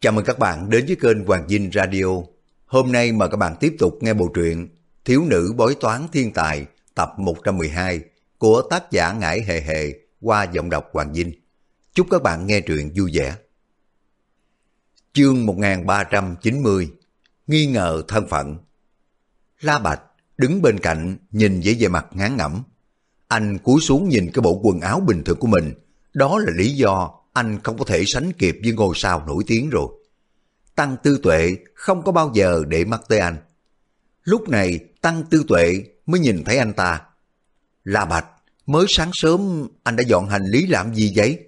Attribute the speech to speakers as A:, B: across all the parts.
A: Chào mừng các bạn đến với kênh Hoàng Dinh Radio. Hôm nay mời các bạn tiếp tục nghe bộ truyện Thiếu nữ bói toán thiên tài, tập 112 của tác giả Ngải Hề Hề qua giọng đọc Hoàng Dinh. Chúc các bạn nghe truyện vui vẻ. Chương 1390 Nghi ngờ thân phận La Bạch đứng bên cạnh nhìn với vẻ mặt ngán ngẩm. Anh cúi xuống nhìn cái bộ quần áo bình thường của mình. Đó là lý do anh không có thể sánh kịp với ngôi sao nổi tiếng rồi. Tăng Tư Tuệ không có bao giờ để mắt tới anh. Lúc này Tăng Tư Tuệ mới nhìn thấy anh ta. La Bạch, mới sáng sớm anh đã dọn hành lý làm gì vậy?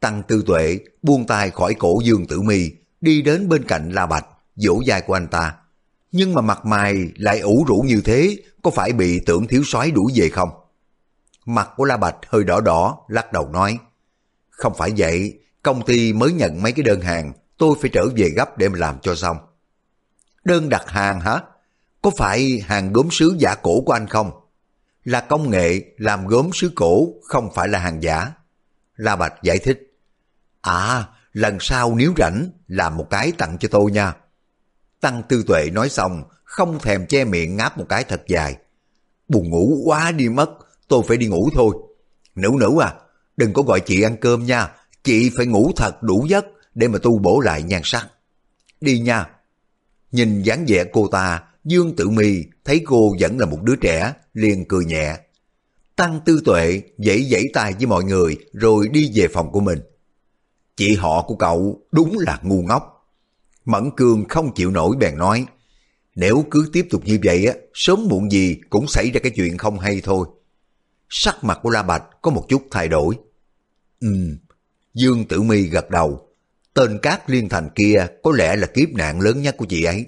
A: Tăng Tư Tuệ buông tay khỏi cổ Dương Tử Mi đi đến bên cạnh La Bạch, vỗ vai của anh ta. Nhưng mà mặt mày lại ủ rũ như thế, có phải bị tưởng thiếu soái đuổi về không? Mặt của La Bạch hơi đỏ đỏ, lắc đầu nói. Không phải vậy, công ty mới nhận mấy cái đơn hàng, tôi phải trở về gấp để mà làm cho xong. Đơn đặt hàng hả? Có phải hàng gốm sứ giả cổ của anh không? Là công nghệ làm gốm sứ cổ, không phải là hàng giả. La Bạch giải thích. À, lần sau nếu rảnh, làm một cái tặng cho tôi nha. Tăng Tư Tuệ nói xong, không thèm che miệng ngáp một cái thật dài. Buồn ngủ quá đi mất, tôi phải đi ngủ thôi. Nữ nữ à, đừng có gọi chị ăn cơm nha, chị phải ngủ thật đủ giấc để mà tu bổ lại nhan sắc. Đi nha. Nhìn dáng vẻ cô ta, Dương Tử Mi thấy cô vẫn là một đứa trẻ, liền cười nhẹ. Tăng Tư Tuệ dãy dãy tay với mọi người rồi đi về phòng của mình. Chị họ của cậu đúng là ngu ngốc. Mẫn Cương không chịu nổi bèn nói, nếu cứ tiếp tục như vậy á, sớm muộn gì cũng xảy ra cái chuyện không hay thôi. Sắc mặt của La Bạch có một chút thay đổi. Ừm, Dương Tử Mi gật đầu. Tên cát liên thành kia có lẽ là kiếp nạn lớn nhất của chị ấy.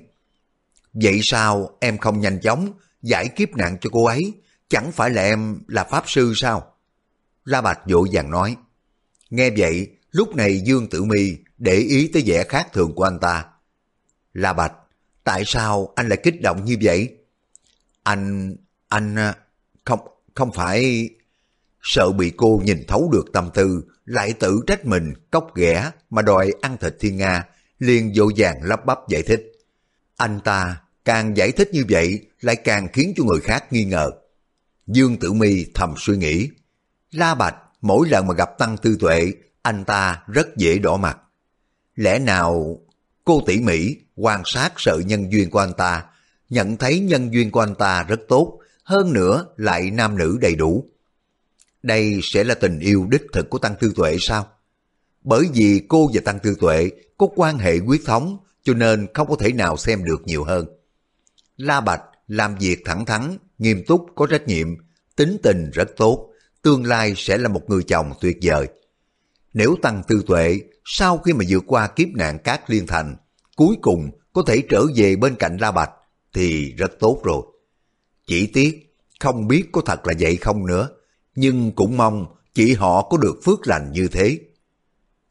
A: Vậy sao em không nhanh chóng giải kiếp nạn cho cô ấy? Chẳng phải là em là pháp sư sao? La Bạch vội vàng nói. Nghe vậy, lúc này Dương Tử Mi để ý tới vẻ khác thường của anh ta. La Bạch, tại sao anh lại kích động như vậy? Anh, anh, không, không phải... Sợ bị cô nhìn thấu được tâm tư, lại tự trách mình cốc ghẻ mà đòi ăn thịt thiên Nga, liền vô vàng lắp bắp giải thích. Anh ta càng giải thích như vậy lại càng khiến cho người khác nghi ngờ. Dương Tử Mi thầm suy nghĩ. La Bạch mỗi lần mà gặp Tăng Tư Tuệ, anh ta rất dễ đỏ mặt. Lẽ nào cô tỉ mỉ quan sát sự nhân duyên của anh ta, nhận thấy nhân duyên của anh ta rất tốt, hơn nữa lại nam nữ đầy đủ. Đây sẽ là tình yêu đích thực của Tăng Tư Tuệ sao? Bởi vì cô và Tăng Tư Tuệ có quan hệ quyết thống cho nên không có thể nào xem được nhiều hơn. La Bạch làm việc thẳng thắn, nghiêm túc, có trách nhiệm, tính tình rất tốt, tương lai sẽ là một người chồng tuyệt vời. Nếu Tăng Tư Tuệ sau khi mà vượt qua kiếp nạn cát liên thành, cuối cùng có thể trở về bên cạnh La Bạch thì rất tốt rồi. Chỉ tiếc, không biết có thật là vậy không nữa, nhưng cũng mong chị họ có được phước lành như thế.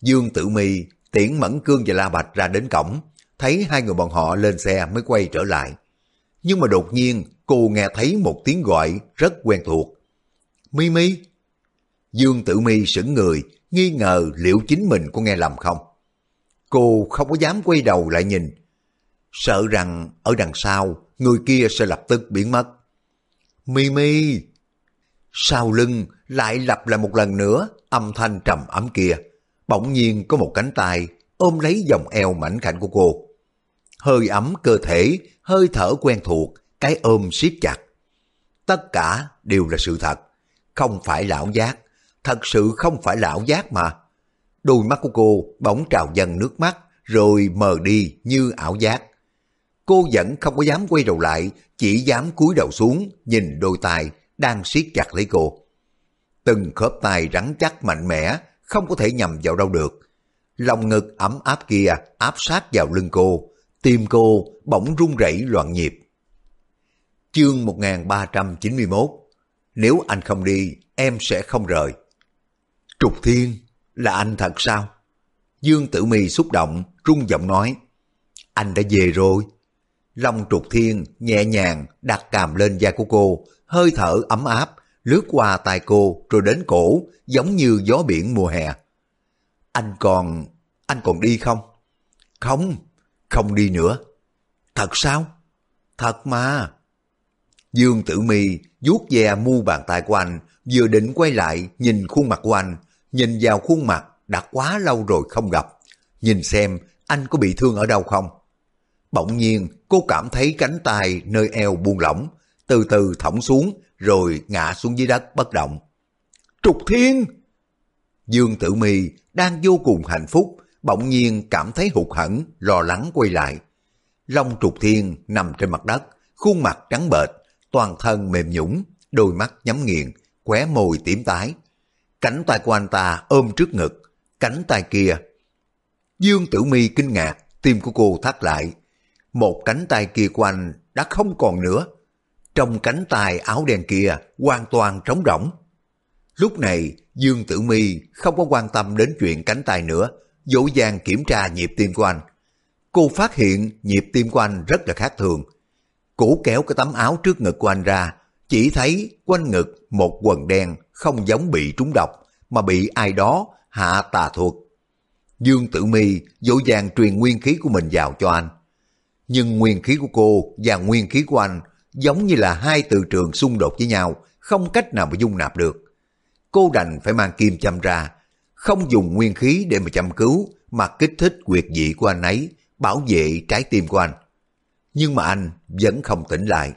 A: Dương Tử Mi tiễn Mẫn Cương và La Bạch ra đến cổng, thấy hai người bọn họ lên xe mới quay trở lại. Nhưng mà đột nhiên cô nghe thấy một tiếng gọi rất quen thuộc. Mi Mi. Dương Tử Mi sững người, nghi ngờ liệu chính mình có nghe lầm không. Cô không có dám quay đầu lại nhìn, sợ rằng ở đằng sau người kia sẽ lập tức biến mất. Mimi, Sau lưng lại lặp lại một lần nữa âm thanh trầm ấm kia. Bỗng nhiên có một cánh tay ôm lấy vòng eo mảnh khảnh của cô. Hơi ấm cơ thể, hơi thở quen thuộc, cái ôm siết chặt. Tất cả đều là sự thật, không phải lão giác, thật sự không phải lão giác mà. Đôi mắt của cô bỗng trào dần nước mắt, rồi mờ đi như ảo giác. Cô vẫn không có dám quay đầu lại, chỉ dám cúi đầu xuống, nhìn đôi tay đang siết chặt lấy cô. Từng khớp tay rắn chắc mạnh mẽ, không có thể nhầm vào đâu được. Lòng ngực ấm áp kia áp sát vào lưng cô, tim cô bỗng run rẩy loạn nhịp. Chương 1391 Nếu anh không đi, em sẽ không rời. Trục Thiên, là anh thật sao? Dương Tử Mi xúc động, rung giọng nói. Anh đã về rồi. Long Trục Thiên nhẹ nhàng đặt càm lên da của cô, hơi thở ấm áp, lướt qua tai cô rồi đến cổ, giống như gió biển mùa hè. Anh còn, anh còn đi không? Không, không đi nữa. Thật sao? Thật mà. Dương Tử Mi vuốt ve mu bàn tay của anh, vừa định quay lại nhìn khuôn mặt của anh, nhìn vào khuôn mặt đã quá lâu rồi không gặp. Nhìn xem anh có bị thương ở đâu không? Bỗng nhiên cô cảm thấy cánh tay nơi eo buông lỏng, từ từ thõng xuống rồi ngã xuống dưới đất bất động. Trục Thiên! Dương Tử Mi đang vô cùng hạnh phúc, bỗng nhiên cảm thấy hụt hẫng, lo lắng quay lại. Long Trục Thiên nằm trên mặt đất, khuôn mặt trắng bệch, toàn thân mềm nhũng, đôi mắt nhắm nghiền, khóe môi tím tái. Cánh tay của anh ta ôm trước ngực, cánh tay kia. Dương Tử Mi kinh ngạc, tim của cô thắt lại. Một cánh tay kia của anh đã không còn nữa. Trong cánh tay áo đen kia hoàn toàn trống rỗng. Lúc này Dương Tử Mi không có quan tâm đến chuyện cánh tay nữa, dỗ dàng kiểm tra nhịp tim của anh. Cô phát hiện nhịp tim của anh rất là khác thường. Cổ kéo cái tấm áo trước ngực của anh ra, chỉ thấy quanh ngực một quần đen không giống bị trúng độc, mà bị ai đó hạ tà thuật. Dương Tử Mi dỗ dàng truyền nguyên khí của mình vào cho anh. Nhưng nguyên khí của cô và nguyên khí của anh giống như là hai từ trường xung đột với nhau, không cách nào mà dung nạp được. Cô đành phải mang kim châm ra, không dùng nguyên khí để mà chăm cứu, mà kích thích quyệt dị của anh ấy, bảo vệ trái tim của anh. Nhưng mà anh vẫn không tỉnh lại.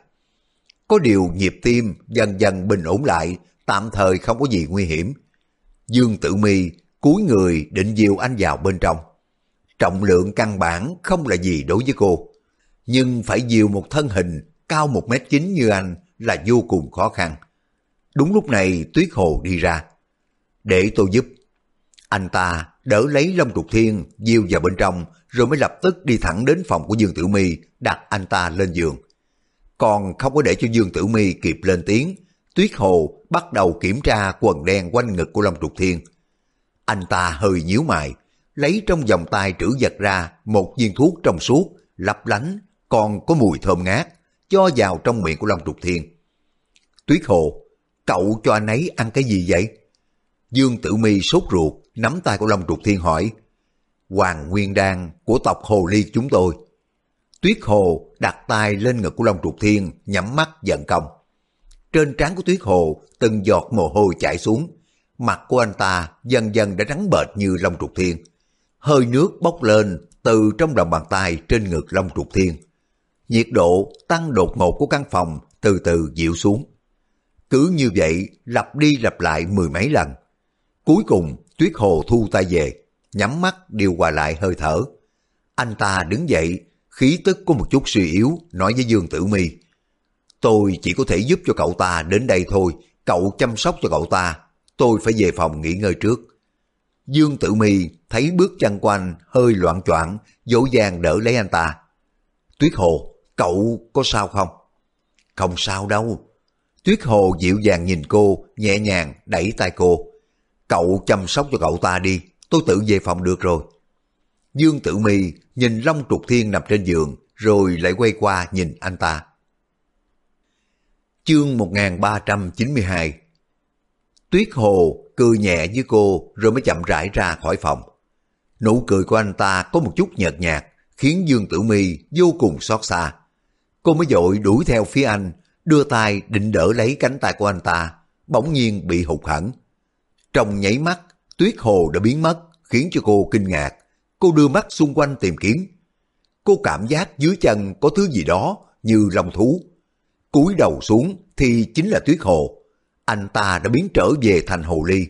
A: Có điều nhịp tim dần dần bình ổn lại, tạm thời không có gì nguy hiểm. Dương Tử Mi cúi người định dìu anh vào bên trong. Trọng lượng căn bản không là gì đối với cô. Nhưng phải dìu một thân hình cao một mét chín như anh là vô cùng khó khăn. Đúng lúc này Tuyết Hồ đi ra. Để tôi giúp. Anh ta đỡ lấy Long Trục Thiên, diêu vào bên trong, rồi mới lập tức đi thẳng đến phòng của Dương Tử Mi đặt anh ta lên giường. Còn không có để cho Dương Tử Mi kịp lên tiếng, Tuyết Hồ bắt đầu kiểm tra quần đen quanh ngực của Long Trục Thiên. Anh ta hơi nhíu mày, lấy trong vòng tay trữ vật ra một viên thuốc trong suốt, lấp lánh, còn có mùi thơm ngát, cho vào trong miệng của Long Trục Thiên. Tuyết Hồ, cậu cho anh ấy ăn cái gì vậy? Dương Tử Mi sốt ruột, nắm tay của Long Trục Thiên hỏi. Hoàng Nguyên Đan của tộc Hồ Ly chúng tôi. Tuyết Hồ đặt tay lên ngực của Long Trục Thiên, nhắm mắt giận công. Trên trán của Tuyết Hồ từng giọt mồ hôi chảy xuống. Mặt của anh ta dần dần đã trắng bệch như Long Trục Thiên. Hơi nước bốc lên từ trong lòng bàn tay trên ngực Long Trục Thiên. Nhiệt độ tăng đột ngột của căn phòng từ từ dịu xuống. Cứ như vậy lặp đi lặp lại mười mấy lần. Cuối cùng Tuyết Hồ thu tay về, nhắm mắt điều hòa lại hơi thở. Anh ta đứng dậy, khí tức có một chút suy yếu, nói với Dương Tử Mi Tôi chỉ có thể giúp cho cậu ta đến đây thôi, cậu chăm sóc cho cậu ta, tôi phải về phòng nghỉ ngơi trước. Dương Tử Mi thấy bước chân quanh hơi loạn choạng, dỗ dàng đỡ lấy anh ta. Tuyết Hồ, cậu có sao không? Không sao đâu. Tuyết Hồ dịu dàng nhìn cô, nhẹ nhàng đẩy tay cô. Cậu chăm sóc cho cậu ta đi, tôi tự về phòng được rồi. Dương Tử Mi nhìn Long Trục Thiên nằm trên giường, rồi lại quay qua nhìn anh ta. Chương 1392 Tuyết Hồ cười nhẹ với cô rồi mới chậm rãi ra khỏi phòng. Nụ cười của anh ta có một chút nhợt nhạt, khiến Dương Tử Mi vô cùng xót xa. Cô mới dội đuổi theo phía anh, đưa tay định đỡ lấy cánh tay của anh ta, bỗng nhiên bị hụt hẳn. Trong nháy mắt, Tuyết Hồ đã biến mất, khiến cho cô kinh ngạc. Cô đưa mắt xung quanh tìm kiếm. Cô cảm giác dưới chân có thứ gì đó như lòng thú cúi đầu xuống thì chính là Tuyết Hồ. Anh ta đã biến trở về thành hồ ly,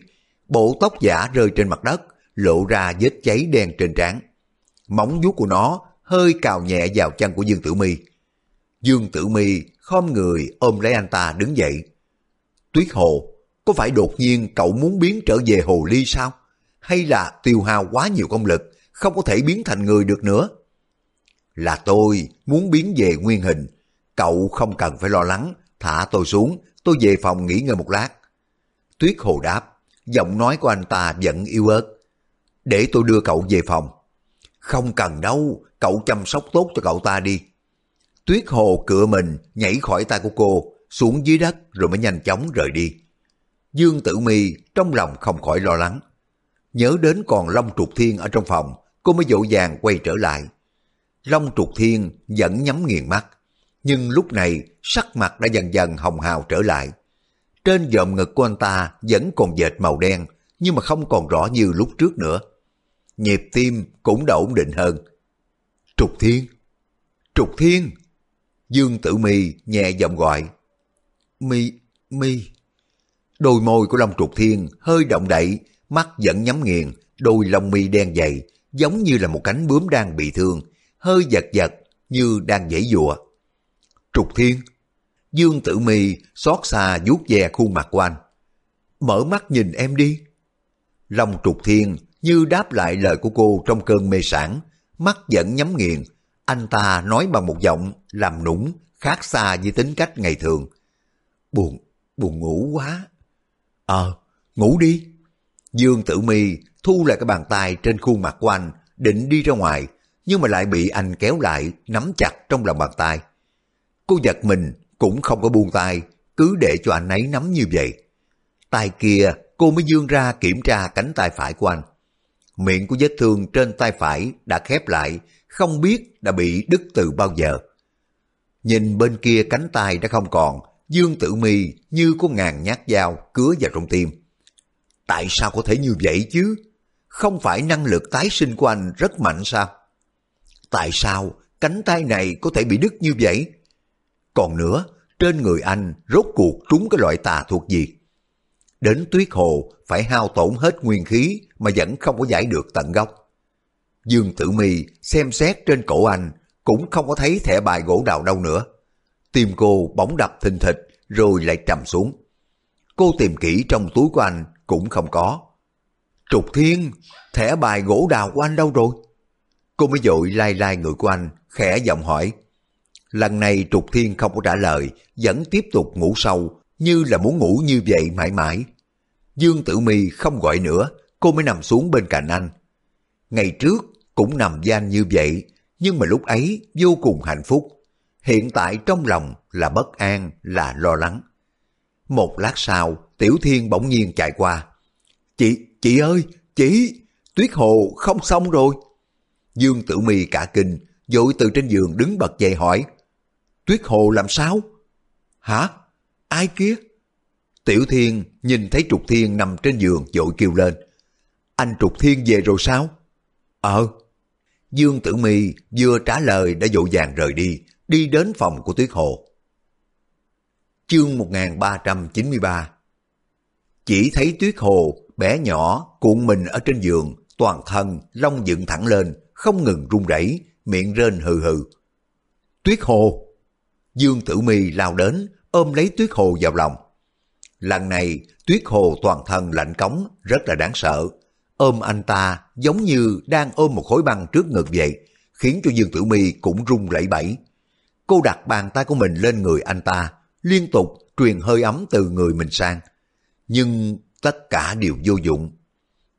A: bộ tóc giả rơi trên mặt đất, lộ ra vết cháy đen trên trán. Móng vuốt của nó hơi cào nhẹ vào chân của Dương Tử Mi. Dương Tử Mi khom người ôm lấy anh ta đứng dậy. Tuyết Hồ, có phải đột nhiên cậu muốn biến trở về hồ ly sao? Hay là tiêu hao quá nhiều công lực, không có thể biến thành người được nữa? Là tôi muốn biến về nguyên hình, Cậu không cần phải lo lắng, thả tôi xuống, tôi về phòng nghỉ ngơi một lát. Tuyết Hồ đáp, giọng nói của anh ta vẫn yếu ớt. Để tôi đưa cậu về phòng. Không cần đâu, cậu chăm sóc tốt cho cậu ta đi. Tuyết Hồ cựa mình nhảy khỏi tay của cô, xuống dưới đất rồi mới nhanh chóng rời đi. Dương Tử Mi trong lòng không khỏi lo lắng. Nhớ đến còn Long Trục Thiên ở trong phòng, cô mới dỗ dàng quay trở lại. Long trục thiên vẫn nhắm nghiền mắt, nhưng lúc này sắc mặt đã dần dần hồng hào trở lại. Trên dòm ngực của anh ta vẫn còn dệt màu đen, nhưng mà không còn rõ như lúc trước nữa. Nhịp tim cũng đã ổn định hơn. Trục thiên! Trục thiên! Dương Tử Mi nhẹ giọng gọi. Mi, Mi. Đôi môi của Long Trục Thiên hơi động đậy, mắt vẫn nhắm nghiền, đôi lông mi đen dày, giống như là một cánh bướm đang bị thương, hơi giật giật như đang dãy dụa. Trục Thiên. Dương Tử Mi xót xa vuốt ve khuôn mặt của anh. Mở mắt nhìn em đi. Long Trục Thiên như đáp lại lời của cô trong cơn mê sản, mắt vẫn nhắm nghiền. Anh ta nói bằng một giọng làm nũng, khác xa với tính cách ngày thường. Buồn, buồn ngủ quá. Ờ, ngủ đi. Dương Tử Mi thu lại cái bàn tay trên khuôn mặt của anh, định đi ra ngoài, nhưng mà lại bị anh kéo lại, nắm chặt trong lòng bàn tay. Cô giật mình, cũng không có buông tay, cứ để cho anh ấy nắm như vậy. Tay kia, cô mới dương ra kiểm tra cánh tay phải của anh. Miệng của vết thương trên tay phải đã khép lại, không biết đã bị đứt từ bao giờ. Nhìn bên kia cánh tay đã không còn, Dương Tử Mi như có ngàn nhát dao cứa vào trong tim. Tại sao có thể như vậy chứ? Không phải năng lực tái sinh của anh rất mạnh sao? Tại sao cánh tay này có thể bị đứt như vậy? Còn nữa, trên người anh rốt cuộc trúng cái loại tà thuộc gì? Đến tuyết hồ phải hao tổn hết nguyên khí mà vẫn không có giải được tận gốc. Dương Tử Mi xem xét trên cổ anh cũng không có thấy thẻ bài gỗ đào đâu nữa. Tim cô bỗng đập thình thịch rồi lại trầm xuống. Cô tìm kỹ trong túi của anh cũng không có. Trục Thiên, thẻ bài gỗ đào của anh đâu rồi? Cô mới dội lai lai người của anh, khẽ giọng hỏi. Lần này Trục Thiên không có trả lời, vẫn tiếp tục ngủ sâu, như là muốn ngủ như vậy mãi mãi. Dương Tử Mi không gọi nữa, cô mới nằm xuống bên cạnh anh. Ngày trước cũng nằm gian như vậy, nhưng mà lúc ấy vô cùng hạnh phúc. Hiện tại trong lòng là bất an, là lo lắng. Một lát sau, Tiểu Thiên bỗng nhiên chạy qua. Chị, chị ơi, chị, tuyết hồ không xong rồi. Dương Tử mì cả kinh, vội từ trên giường đứng bật dậy hỏi. Tuyết hồ làm sao? Hả? Ai kia? Tiểu Thiên nhìn thấy Trục Thiên nằm trên giường vội kêu lên. Anh Trục Thiên về rồi sao? Ờ. Dương Tử Mi vừa trả lời đã vội vàng rời đi, đi đến phòng của Tuyết Hồ. Chương 1393 Chỉ thấy Tuyết Hồ bé nhỏ cuộn mình ở trên giường, toàn thân lông dựng thẳng lên, không ngừng run rẩy, miệng rên hừ hừ. Tuyết Hồ! Dương Tử Mi lao đến, ôm lấy Tuyết Hồ vào lòng. Lần này, Tuyết Hồ toàn thân lạnh cống, rất là đáng sợ. Ôm anh ta giống như đang ôm một khối băng trước ngực vậy, khiến cho Dương Tử Mi cũng run lẩy bẩy. Cô đặt bàn tay của mình lên người anh ta, liên tục truyền hơi ấm từ người mình sang. Nhưng tất cả đều vô dụng.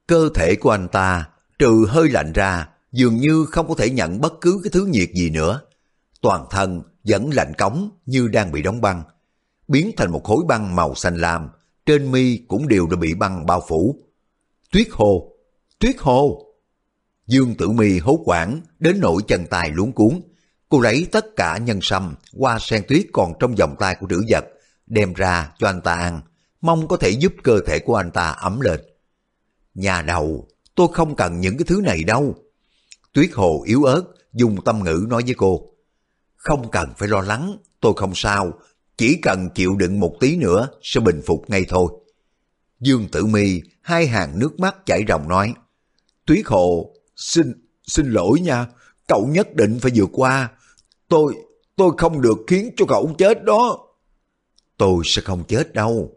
A: Cơ thể của anh ta, trừ hơi lạnh ra, dường như không có thể nhận bất cứ cái thứ nhiệt gì nữa. Toàn thân vẫn lạnh cống như đang bị đóng băng, biến thành một khối băng màu xanh lam, trên mi cũng đều đã bị băng bao phủ. Tuyết hồ, tuyết hồ. Dương Tử Mi hốt quảng đến nỗi chân tay luống cuốn. Cô lấy tất cả nhân sâm, hoa sen tuyết còn trong vòng tay của nữ vật, đem ra cho anh ta ăn, mong có thể giúp cơ thể của anh ta ấm lên. Nhà đầu, tôi không cần những cái thứ này đâu. Tuyết hồ yếu ớt, dùng tâm ngữ nói với cô. Không cần phải lo lắng, tôi không sao, chỉ cần chịu đựng một tí nữa sẽ bình phục ngay thôi. Dương Tử Mi hai hàng nước mắt chảy ròng nói, Tuyết Hồ, xin, xin lỗi nha, cậu nhất định phải vượt qua. Tôi, tôi không được khiến cho cậu chết đó. Tôi sẽ không chết đâu.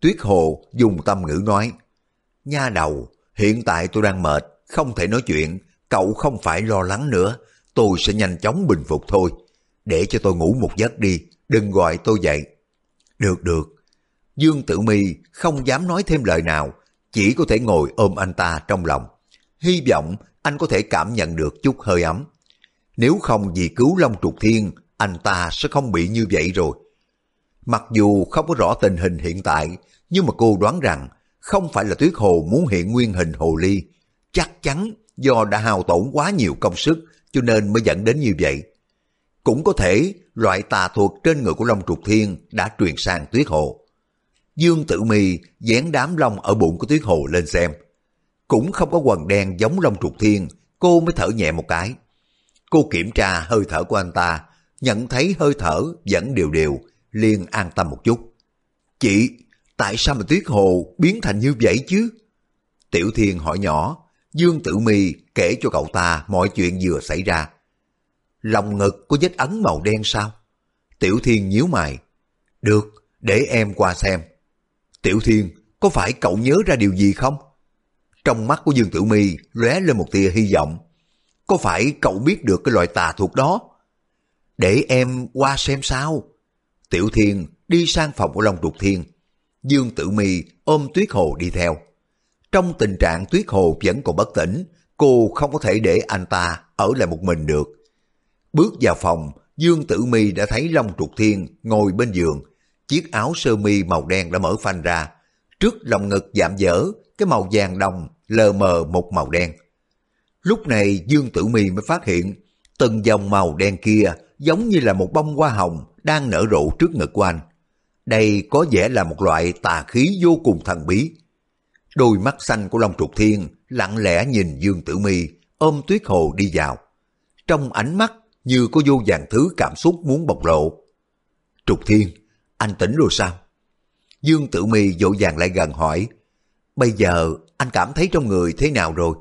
A: Tuyết Hồ dùng tâm ngữ nói, Nha đầu, hiện tại tôi đang mệt, không thể nói chuyện, cậu không phải lo lắng nữa, tôi sẽ nhanh chóng bình phục thôi. Để cho tôi ngủ một giấc đi, đừng gọi tôi dậy. Được được. Dương Tử Mi không dám nói thêm lời nào, chỉ có thể ngồi ôm anh ta trong lòng. Hy vọng anh có thể cảm nhận được chút hơi ấm. Nếu không vì cứu Long Trục Thiên, anh ta sẽ không bị như vậy rồi. Mặc dù không có rõ tình hình hiện tại, nhưng mà cô đoán rằng không phải là Tuyết Hồ muốn hiện nguyên hình hồ ly. Chắc chắn do đã hao tổn quá nhiều công sức cho nên mới dẫn đến như vậy. Cũng có thể loại tà thuật trên người của Long Trục Thiên đã truyền sang Tuyết Hồ. Dương Tử Mi dán đám lông ở bụng của Tuyết Hồ lên xem. Cũng không có quần đen giống lông Trục Thiên, cô mới thở nhẹ một cái. Cô kiểm tra hơi thở của anh ta, nhận thấy hơi thở vẫn đều đều, liền an tâm một chút. Chị, tại sao mà Tuyết Hồ biến thành như vậy chứ? Tiểu Thiên hỏi nhỏ, Dương Tử Mi kể cho cậu ta mọi chuyện vừa xảy ra. Lòng ngực có vết ấn màu đen sao? Tiểu Thiên nhíu mày. Được, để em qua xem. Tiểu Thiên, có phải cậu nhớ ra điều gì không? Trong mắt của Dương Tử Mi lóe lên một tia hy vọng. Có phải cậu biết được cái loại tà thuật đó? Để em qua xem sao. Tiểu Thiên đi sang phòng của Long Trục Thiên. Dương Tử Mi ôm Tuyết Hồ đi theo. Trong tình trạng Tuyết Hồ vẫn còn bất tỉnh, cô không có thể để anh ta ở lại một mình được. Bước vào phòng, Dương Tử Mi đã thấy Long Trục Thiên ngồi bên giường, chiếc áo sơ mi màu đen đã mở phanh ra. Trước lòng ngực giảm dở, cái màu vàng đồng lờ mờ một màu đen. Lúc này Dương Tử Mi mới phát hiện từng dòng màu đen kia giống như là một bông hoa hồng đang nở rộ trước ngực của anh. Đây có vẻ là một loại tà khí vô cùng thần bí. Đôi mắt xanh của Long Trục Thiên lặng lẽ nhìn Dương Tử Mi ôm Tuyết Hồ đi vào. Trong ánh mắt như có vô vàng thứ cảm xúc muốn bộc lộ. Trục Thiên, anh tỉnh rồi sao? Dương Tử Mi dỗ dàng lại gần hỏi, bây giờ anh cảm thấy trong người thế nào rồi?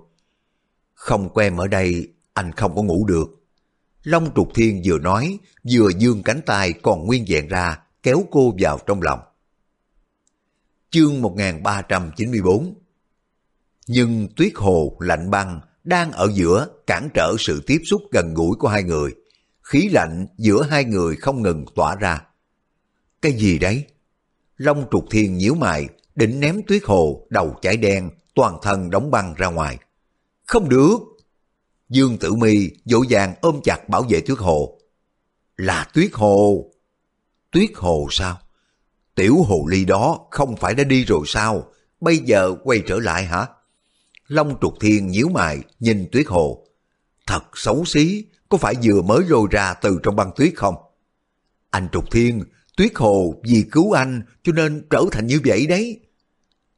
A: Không quen ở đây, anh không có ngủ được. Long Trục Thiên vừa nói, vừa dương cánh tay còn nguyên vẹn ra, kéo cô vào trong lòng. Chương 1394 Nhưng tuyết hồ lạnh băng đang ở giữa cản trở sự tiếp xúc gần gũi của hai người. Khí lạnh giữa hai người không ngừng tỏa ra. Cái gì đấy? Long trục thiên nhíu mày, định ném tuyết hồ, đầu chảy đen, toàn thân đóng băng ra ngoài. Không được! Dương Tử Mi dỗ dàng ôm chặt bảo vệ tuyết hồ. Là tuyết hồ! Tuyết hồ sao? Tiểu hồ ly đó không phải đã đi rồi sao? Bây giờ quay trở lại hả? Long trục thiên nhíu mày nhìn tuyết hồ. Thật xấu xí, có phải vừa mới lôi ra từ trong băng tuyết không? Anh trục thiên, tuyết hồ vì cứu anh cho nên trở thành như vậy đấy.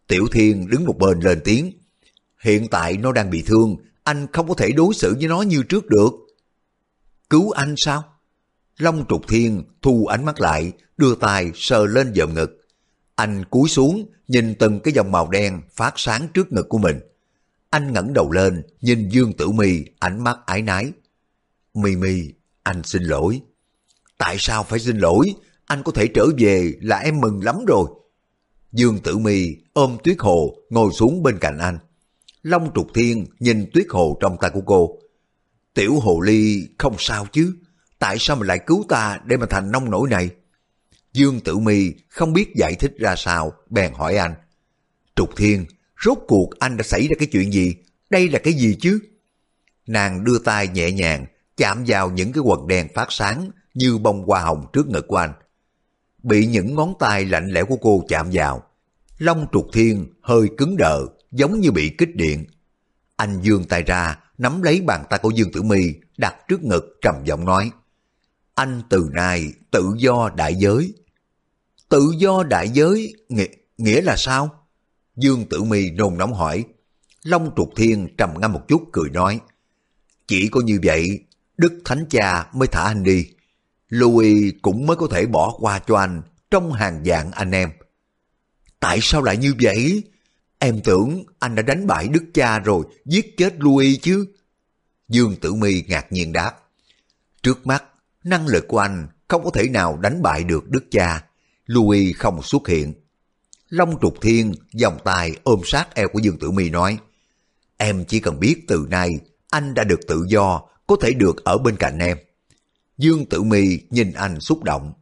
A: Tiểu thiên đứng một bên lên tiếng. Hiện tại nó đang bị thương, anh không có thể đối xử với nó như trước được. Cứu anh sao? Long trục thiên thu ánh mắt lại, đưa tay sờ lên dợm ngực. Anh cúi xuống, nhìn từng cái dòng màu đen phát sáng trước ngực của mình. Anh ngẩng đầu lên, nhìn Dương Tử Mi ánh mắt ái nái. Mi Mi, anh xin lỗi. Tại sao phải xin lỗi? Anh có thể trở về là em mừng lắm rồi. Dương Tử Mi ôm Tuyết Hồ ngồi xuống bên cạnh anh. Long Trục Thiên nhìn Tuyết Hồ trong tay của cô. Tiểu Hồ Ly không sao chứ? Tại sao mà lại cứu ta để mà thành nông nổi này? Dương Tử Mi không biết giải thích ra sao, bèn hỏi anh. Trục Thiên, rốt cuộc anh đã xảy ra cái chuyện gì? Đây là cái gì chứ? Nàng đưa tay nhẹ nhàng, chạm vào những cái quần đen phát sáng như bông hoa hồng trước ngực của anh. Bị những ngón tay lạnh lẽo của cô chạm vào. Long trục thiên hơi cứng đờ, giống như bị kích điện. Anh dương tay ra, nắm lấy bàn tay của Dương Tử Mi đặt trước ngực trầm giọng nói. Anh từ nay tự do đại giới. Tự do đại giới nghĩa, nghĩa là sao? Dương Tử Mi nôn nóng hỏi. Long trục thiên trầm ngâm một chút cười nói. Chỉ có như vậy, Đức Thánh Cha mới thả anh đi. Louis cũng mới có thể bỏ qua cho anh trong hàng dạng anh em. Tại sao lại như vậy? Em tưởng anh đã đánh bại Đức Cha rồi, giết chết Louis chứ. Dương Tử Mi ngạc nhiên đáp. Trước mắt, năng lực của anh không có thể nào đánh bại được Đức Cha. Louis không xuất hiện. Long trục thiên vòng tay ôm sát eo của Dương Tử Mi nói. Em chỉ cần biết từ nay anh đã được tự do, có thể được ở bên cạnh em. Dương Tử Mi nhìn anh xúc động.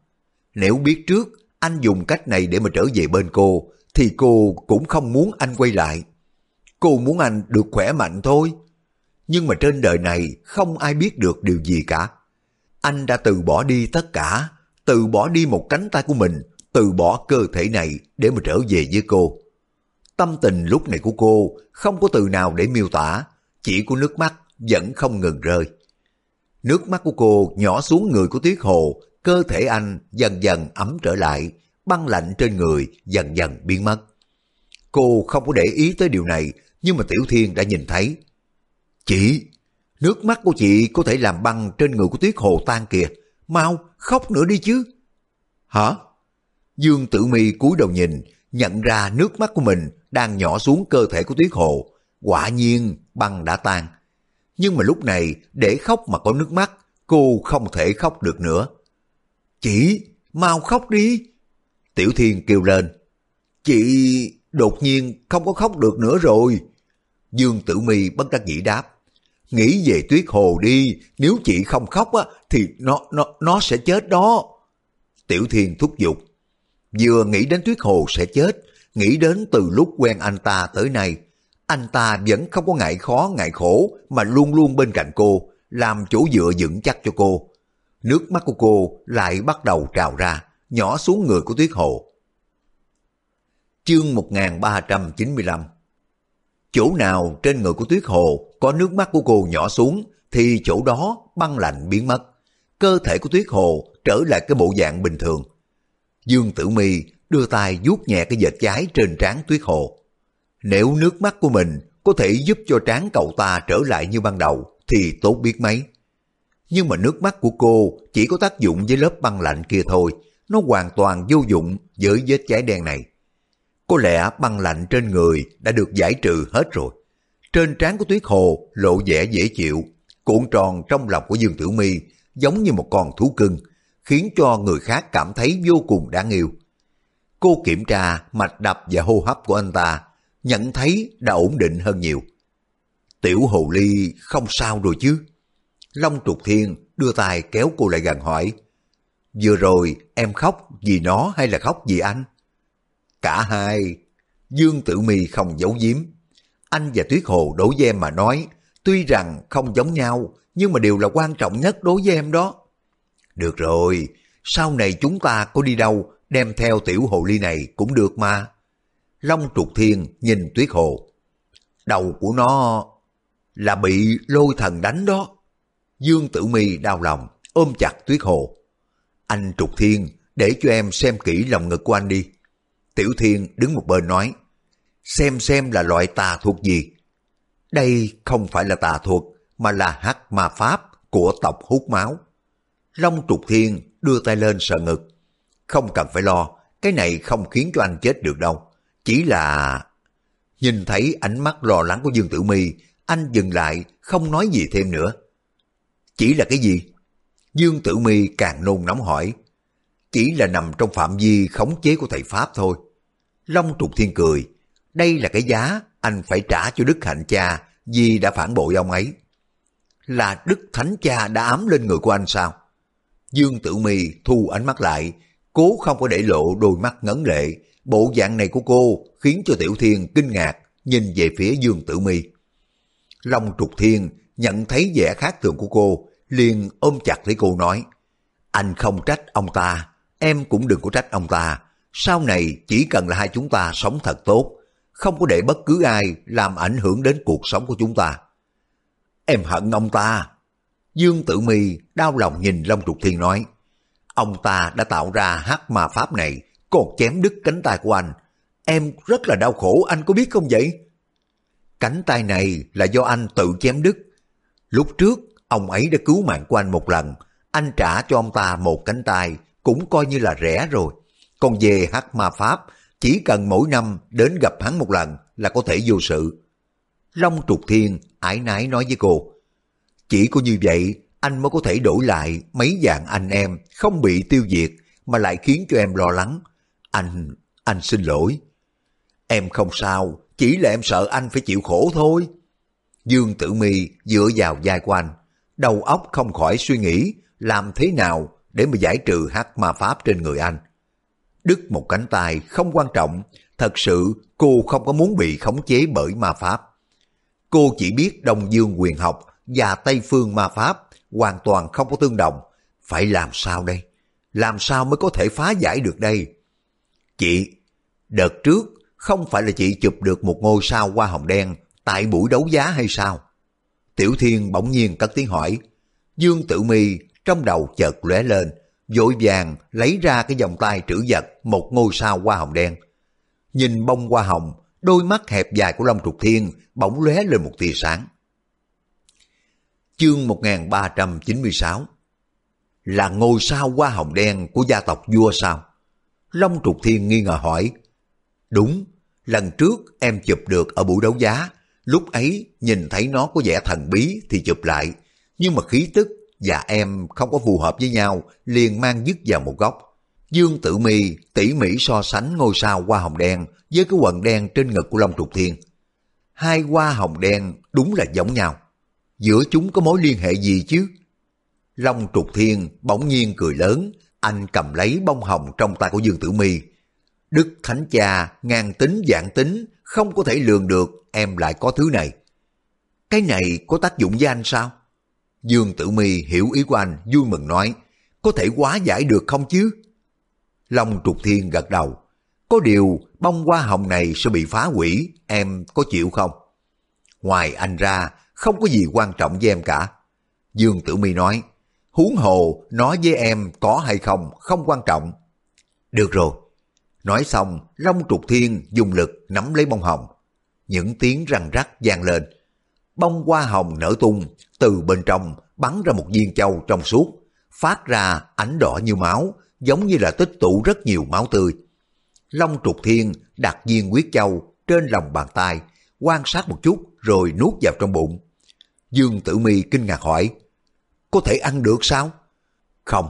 A: Nếu biết trước anh dùng cách này để mà trở về bên cô, thì cô cũng không muốn anh quay lại. Cô muốn anh được khỏe mạnh thôi. Nhưng mà trên đời này không ai biết được điều gì cả. Anh đã từ bỏ đi tất cả, từ bỏ đi một cánh tay của mình, từ bỏ cơ thể này để mà trở về với cô. Tâm tình lúc này của cô không có từ nào để miêu tả, chỉ có nước mắt vẫn không ngừng rơi. Nước mắt của cô nhỏ xuống người của Tuyết Hồ, cơ thể anh dần dần ấm trở lại, băng lạnh trên người dần dần biến mất. Cô không có để ý tới điều này, nhưng mà Tiểu Thiên đã nhìn thấy. Chị, nước mắt của chị có thể làm băng trên người của Tuyết Hồ tan kìa, mau khóc nữa đi chứ. Hả? Dương Tử Mi cúi đầu nhìn, nhận ra nước mắt của mình đang nhỏ xuống cơ thể của Tuyết Hồ. Quả nhiên băng đã tan. Nhưng mà lúc này để khóc mà có nước mắt, cô không thể khóc được nữa. Chị, mau khóc đi. Tiểu Thiên kêu lên. Chị đột nhiên không có khóc được nữa rồi. Dương Tử Mi bất đắc dĩ đáp. Nghĩ về Tuyết Hồ đi, nếu chị không khóc á, thì nó nó nó sẽ chết đó. Tiểu Thiên thúc giục. Vừa nghĩ đến Tuyết Hồ sẽ chết, nghĩ đến từ lúc quen anh ta tới nay, anh ta vẫn không có ngại khó ngại khổ mà luôn luôn bên cạnh cô, làm chỗ dựa vững chắc cho cô. Nước mắt của cô lại bắt đầu trào ra, nhỏ xuống người của Tuyết Hồ. Chương 1395 Chỗ nào trên người của Tuyết Hồ có nước mắt của cô nhỏ xuống thì chỗ đó băng lạnh biến mất. Cơ thể của Tuyết Hồ trở lại cái bộ dạng bình thường. Dương Tử Mi đưa tay vuốt nhẹ cái vệt cháy trên trán Tuyết Hồ. Nếu nước mắt của mình có thể giúp cho trán cậu ta trở lại như ban đầu thì tốt biết mấy. Nhưng mà nước mắt của cô chỉ có tác dụng với lớp băng lạnh kia thôi, nó hoàn toàn vô dụng với vết cháy đen này. Có lẽ băng lạnh trên người đã được giải trừ hết rồi. Trên trán của Tuyết Hồ lộ vẻ dễ chịu, cuộn tròn trong lòng của Dương Tử Mi giống như một con thú cưng, khiến cho người khác cảm thấy vô cùng đáng yêu. Cô kiểm tra mạch đập và hô hấp của anh ta, nhận thấy đã ổn định hơn nhiều. Tiểu hồ ly không sao rồi chứ? Long trục thiên đưa tay kéo cô lại gần hỏi. Vừa rồi em khóc vì nó hay là khóc vì anh? Cả hai. Dương Tử Mi không giấu giếm. Anh và Tuyết Hồ đối với em mà nói, tuy rằng không giống nhau, nhưng mà đều là quan trọng nhất đối với em đó. Được rồi, sau này chúng ta có đi đâu, đem theo tiểu hồ ly này cũng được mà. Long trục thiên nhìn Tuyết Hồ. Đầu của nó là bị lôi thần đánh đó. Dương Tử Mi đau lòng, ôm chặt Tuyết Hồ. Anh trục thiên, để cho em xem kỹ lòng ngực của anh đi. Tiểu Thiên đứng một bên nói, xem xem là loại tà thuật gì. Đây không phải là tà thuật, mà là hắc ma pháp của tộc hút máu. Long trục thiên đưa tay lên sợ ngực. Không cần phải lo, cái này không khiến cho anh chết được đâu. Chỉ là... Nhìn thấy ánh mắt lo lắng của Dương Tử Mi, anh dừng lại, không nói gì thêm nữa. Chỉ là cái gì? Dương Tử Mi càng nôn nóng hỏi. Chỉ là nằm trong phạm vi khống chế của thầy Pháp thôi. Long Trục Thiên cười. Đây là cái giá anh phải trả cho Đức Hạnh Cha vì đã phản bội ông ấy. Là Đức Thánh Cha đã ám lên người của anh sao? Dương Tử Mi thu ánh mắt lại, cố không có để lộ đôi mắt ngấn lệ. Bộ dạng này của cô khiến cho Tiểu Thiên kinh ngạc, nhìn về phía Dương Tử Mi. Long Trục Thiên nhận thấy vẻ khác thường của cô, liền ôm chặt lấy cô nói, anh không trách ông ta, em cũng đừng có trách ông ta, sau này chỉ cần là hai chúng ta sống thật tốt, không có để bất cứ ai làm ảnh hưởng đến cuộc sống của chúng ta. Em hận ông ta. Dương Tử Mi đau lòng nhìn Long Trục Thiên nói, ông ta đã tạo ra hắc ma pháp này, còn chém đứt cánh tay của anh. Em rất là đau khổ, anh có biết không vậy? Cánh tay này là do anh tự chém đứt. Lúc trước, ông ấy đã cứu mạng của anh một lần, anh trả cho ông ta một cánh tay, cũng coi như là rẻ rồi. Còn về hắc ma pháp, chỉ cần mỗi năm đến gặp hắn một lần là có thể vô sự. Long trục thiên ải nái nói với cô, chỉ có như vậy anh mới có thể đổi lại mấy dạng anh em không bị tiêu diệt mà lại khiến cho em lo lắng. Anh, anh xin lỗi. Em không sao, chỉ là em sợ anh phải chịu khổ thôi. Dương Tử Mi dựa vào vai của anh, đầu óc không khỏi suy nghĩ làm thế nào để mà giải trừ hắc ma pháp trên người anh. Đứt một cánh tay không quan trọng, thật sự cô không có muốn bị khống chế bởi ma pháp. Cô chỉ biết Đông Dương quyền học và Tây Phương ma pháp hoàn toàn không có tương đồng. Phải làm sao đây? Làm sao mới có thể phá giải được đây? Chị, đợt trước không phải là chị chụp được một ngôi sao hoa hồng đen tại buổi đấu giá hay sao? Tiểu Thiên bỗng nhiên cất tiếng hỏi. Dương Tử Mi trong đầu chợt lóe lên, vội vàng lấy ra cái vòng tay trữ vật một ngôi sao hoa hồng đen. Nhìn bông hoa hồng, đôi mắt hẹp dài của Long Trục Thiên bỗng lóe lên một tia sáng. Chương 1396 Là ngôi sao hoa hồng đen của gia tộc vua sao? Long Trục Thiên nghi ngờ hỏi. Đúng, lần trước em chụp được ở buổi đấu giá, lúc ấy nhìn thấy nó có vẻ thần bí thì chụp lại, nhưng mà khí tức và em không có phù hợp với nhau, liền mang dứt vào một góc. Dương Tử Mi tỉ mỉ so sánh ngôi sao hoa hồng đen với cái quần đen trên ngực của Long Trục Thiên. Hai hoa hồng đen đúng là giống nhau. Giữa chúng có mối liên hệ gì chứ? Long Trục Thiên bỗng nhiên cười lớn, anh cầm lấy bông hồng trong tay của Dương Tử Mi. Đức Thánh Cha ngang tính dạng tính, không có thể lường được em lại có thứ này. Cái này có tác dụng với anh sao? Dương Tử Mi hiểu ý của anh, vui mừng nói, có thể quá giải được không chứ? Long Trục Thiên gật đầu, có điều bông hoa hồng này sẽ bị phá hủy, em có chịu không? Ngoài anh ra, không có gì quan trọng với em cả. Dương Tử Mi nói, huống hồ nói với em có hay không, không quan trọng. Được rồi. Nói xong, Long Trục Thiên dùng lực nắm lấy bông hồng. Những tiếng răng rắc vang lên. Bông hoa hồng nở tung, từ bên trong bắn ra một viên châu trong suốt, phát ra ánh đỏ như máu, giống như là tích tụ rất nhiều máu tươi. Long trục thiên đặt viên quyết châu trên lòng bàn tay, quan sát một chút rồi nuốt vào trong bụng. Dương Tử Mi kinh ngạc hỏi, có thể ăn được sao? Không.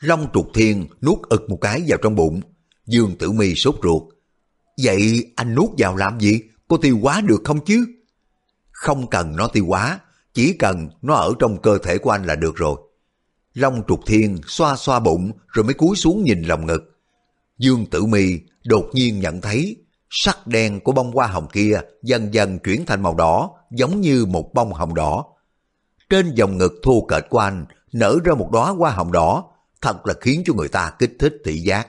A: Long trục thiên nuốt ực một cái vào trong bụng. Dương Tử Mi sốt ruột. Vậy anh nuốt vào làm gì? Có tiêu hóa được không chứ? Không cần nó tiêu hóa, chỉ cần nó ở trong cơ thể của anh là được rồi. Long trục thiên xoa xoa bụng rồi mới cúi xuống nhìn lòng ngực. Dương Tử Mi đột nhiên nhận thấy sắc đen của bông hoa hồng kia dần dần chuyển thành màu đỏ giống như một bông hồng đỏ. Trên dòng ngực thô kệch của anh nở ra một đóa hoa hồng đỏ thật là khiến cho người ta kích thích thị giác.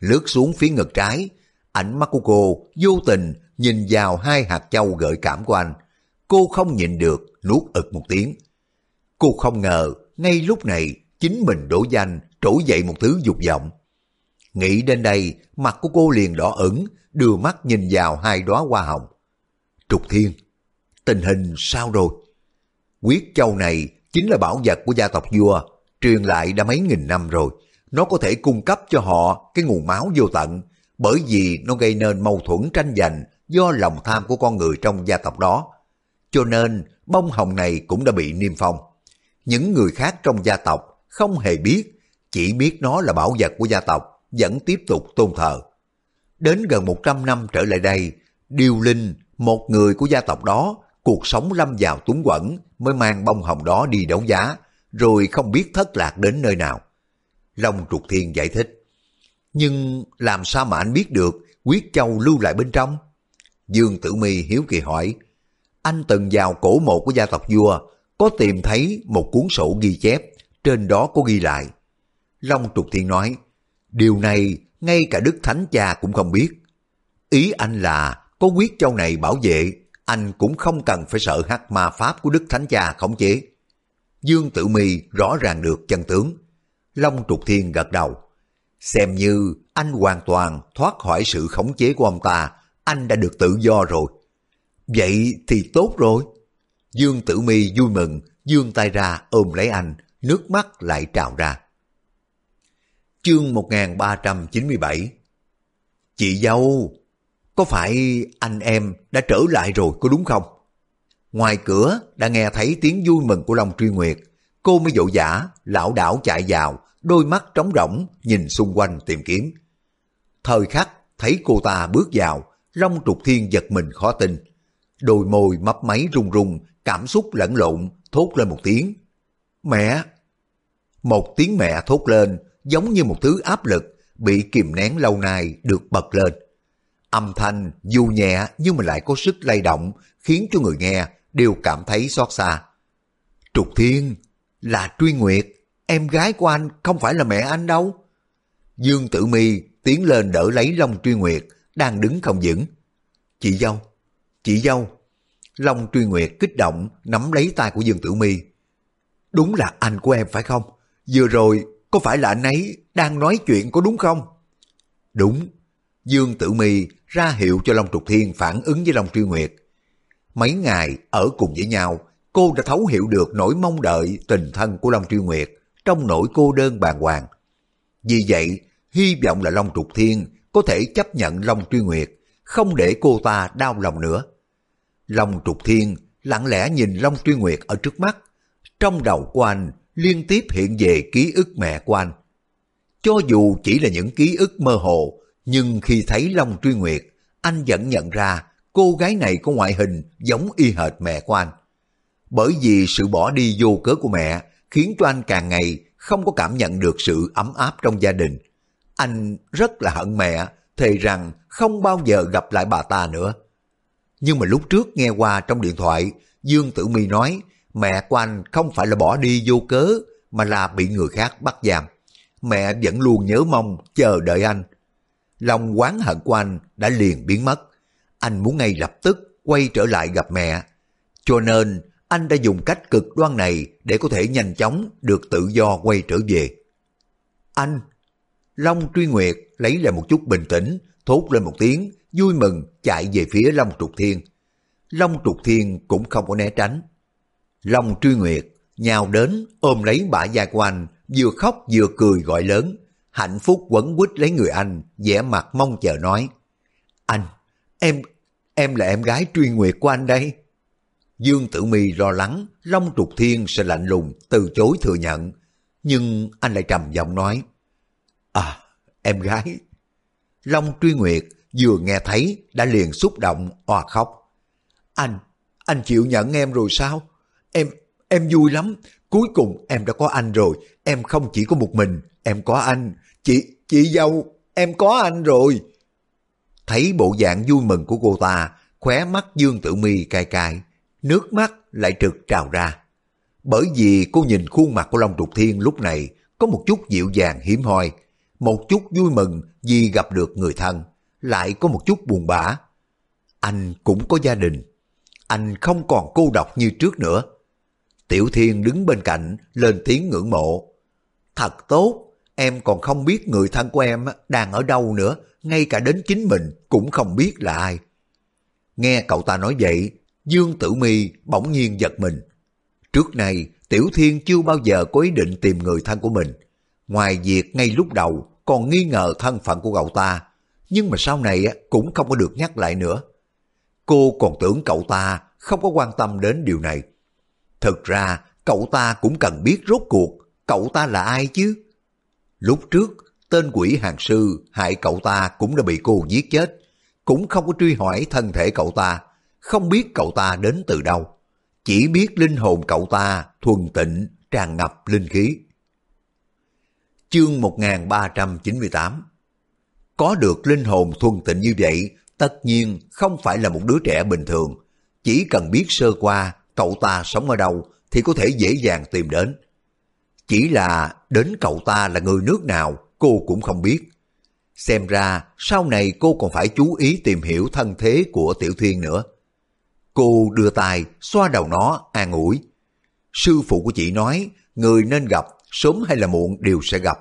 A: Lướt xuống phía ngực trái, ánh mắt của cô vô tình nhìn vào hai hạt châu gợi cảm của anh. Cô không nhịn được nuốt ực một tiếng. Cô không ngờ ngay lúc này chính mình đổ danh trỗi dậy một thứ dục vọng. Nghĩ đến đây, mặt của cô liền đỏ ửng, đưa mắt nhìn vào hai đóa hoa hồng. Trục Thiên, tình hình sao rồi? Quyết châu này chính là bảo vật của gia tộc vua, truyền lại đã mấy nghìn năm rồi. Nó có thể cung cấp cho họ cái nguồn máu vô tận, bởi vì nó gây nên mâu thuẫn tranh giành do lòng tham của con người trong gia tộc đó. Cho nên bông hồng này cũng đã bị niêm phong. Những người khác trong gia tộc không hề biết, chỉ biết nó là bảo vật của gia tộc, vẫn tiếp tục tôn thờ. Đến gần 100 năm trở lại đây, Điêu Linh, một người của gia tộc đó, cuộc sống lâm vào túng quẩn mới mang bông hồng đó đi đấu giá, rồi không biết thất lạc đến nơi nào. Long Trục Thiên giải thích. Nhưng làm sao mà anh biết được quyết châu lưu lại bên trong? Dương Tử Mi hiếu kỳ hỏi. Anh từng vào cổ mộ của gia tộc vua, có tìm thấy một cuốn sổ ghi chép, trên đó có ghi lại. Long Trục Thiên nói, điều này ngay cả Đức Thánh Cha cũng không biết. Ý anh là có quyết châu này bảo vệ, anh cũng không cần phải sợ hắc ma pháp của Đức Thánh Cha khống chế. Dương Tử Mi rõ ràng được chân tướng. Long Trục Thiên gật đầu. Xem như anh hoàn toàn thoát khỏi sự khống chế của ông ta, anh đã được tự do rồi. Vậy thì tốt rồi. Dương Tử Mi vui mừng, dương tay ra ôm lấy anh, nước mắt lại trào ra. Chương 1397 Chị dâu, có phải anh em đã trở lại rồi có đúng không? Ngoài cửa đã nghe thấy tiếng vui mừng của Long Truy Nguyệt, cô mới dỗ dã, lão đảo chạy vào, đôi mắt trống rỗng nhìn xung quanh tìm kiếm. Thời khắc thấy cô ta bước vào, Long Trục Thiên giật mình khó tin. Đôi môi mấp máy run run, cảm xúc lẫn lộn, thốt lên một tiếng. Mẹ! Một tiếng mẹ thốt lên, giống như một thứ áp lực bị kìm nén lâu nay được bật lên. Âm thanh dù nhẹ nhưng mà lại có sức lay động, khiến cho người nghe đều cảm thấy xót xa. Trục Thiên, là Truy Nguyệt, em gái của anh không phải là mẹ anh đâu. Dương Tử Mi tiến lên đỡ lấy Long Truy Nguyệt, đang đứng không vững. Chị dâu, chị dâu. Long Truy Nguyệt kích động nắm lấy tay của Dương Tử Mi. đúng là anh của em phải không? Vừa rồi, có phải là anh ấy đang nói chuyện có đúng không? Đúng. Dương Tử Mi ra hiệu cho Long Trục Thiên phản ứng với Long Truy Nguyệt. Mấy ngày ở cùng với nhau, cô đã thấu hiểu được nỗi mong đợi tình thân của Long Truy Nguyệt trong nỗi cô đơn bàng hoàng. Vì vậy, hy vọng là Long Trục Thiên có thể chấp nhận Long Truy Nguyệt, không để cô ta đau lòng nữa. Long Trục Thiên lặng lẽ nhìn Long Truy Nguyệt ở trước mắt. Trong đầu của anh liên tiếp hiện về ký ức mẹ của anh. Cho dù chỉ là những ký ức mơ hồ, nhưng khi thấy Long Truy Nguyệt, anh vẫn nhận ra cô gái này có ngoại hình giống y hệt mẹ của anh. Bởi vì sự bỏ đi vô cớ của mẹ khiến cho anh càng ngày không có cảm nhận được sự ấm áp trong gia đình. Anh rất là hận mẹ, thề rằng không bao giờ gặp lại bà ta nữa. Nhưng mà lúc trước nghe qua trong điện thoại, Dương Tử My nói mẹ của anh không phải là bỏ đi vô cớ, mà là bị người khác bắt giam. Mẹ vẫn luôn nhớ mong, chờ đợi anh. Lòng quán hận của anh đã liền biến mất. Anh muốn ngay lập tức quay trở lại gặp mẹ. Cho nên anh đã dùng cách cực đoan này để có thể nhanh chóng được tự do quay trở về. Anh! Long Truy Nguyệt lấy lại một chút bình tĩnh, thốt lên một tiếng, vui mừng chạy về phía Long Trục Thiên. Long Trục Thiên cũng không có né tránh. Long Truy Nguyệt nhào đến ôm lấy bả vai của anh, vừa khóc vừa cười gọi lớn, hạnh phúc quấn quýt lấy người anh, vẻ mặt mong chờ nói. Anh, em, em là em gái Truy Nguyệt của anh đây. Dương Tử Mi lo lắng Long Trục Thiên sẽ lạnh lùng từ chối thừa nhận, nhưng anh lại trầm giọng nói, À, em gái. Long Truy Nguyệt vừa nghe thấy đã liền xúc động, òa khóc. Anh, anh chịu nhận em rồi sao? Em, em vui lắm. Cuối cùng em đã có anh rồi. Em không chỉ có một mình, em có anh. Chị, chị dâu, em có anh rồi. Thấy bộ dạng vui mừng của cô ta, khóe mắt Dương Tử Mi cay cay, nước mắt lại trực trào ra. Bởi vì cô nhìn khuôn mặt của Long Trục Thiên lúc này có một chút dịu dàng hiếm hoi, một chút vui mừng vì gặp được người thân, lại có một chút buồn bã. Anh cũng có gia đình, anh không còn cô độc như trước nữa. Tiểu Thiên đứng bên cạnh, lên tiếng ngưỡng mộ. Thật tốt, em còn không biết người thân của em đang ở đâu nữa, ngay cả đến chính mình cũng không biết là ai. Nghe cậu ta nói vậy, Dương Tử Mi bỗng nhiên giật mình. Trước này, Tiểu Thiên chưa bao giờ có ý định tìm người thân của mình. Ngoài việc ngay lúc đầu còn nghi ngờ thân phận của cậu ta, nhưng mà sau này cũng không có được nhắc lại nữa. Cô còn tưởng cậu ta không có quan tâm đến điều này. Thực ra, cậu ta cũng cần biết rốt cuộc cậu ta là ai chứ. Lúc trước, tên quỷ hàng sư hại cậu ta cũng đã bị cô giết chết, cũng không có truy hỏi thân thể cậu ta, không biết cậu ta đến từ đâu. Chỉ biết linh hồn cậu ta thuần tịnh, tràn ngập linh khí. Chương 1398 Có được linh hồn thuần tịnh như vậy, tất nhiên không phải là một đứa trẻ bình thường. Chỉ cần biết sơ qua cậu ta sống ở đâu thì có thể dễ dàng tìm đến. Chỉ là đến cậu ta là người nước nào cô cũng không biết. Xem ra sau này cô còn phải chú ý tìm hiểu thân thế của Tiểu Thiên nữa. Cô đưa tay xoa đầu nó an ủi. Sư phụ của chị nói người nên gặp sớm hay là muộn đều sẽ gặp.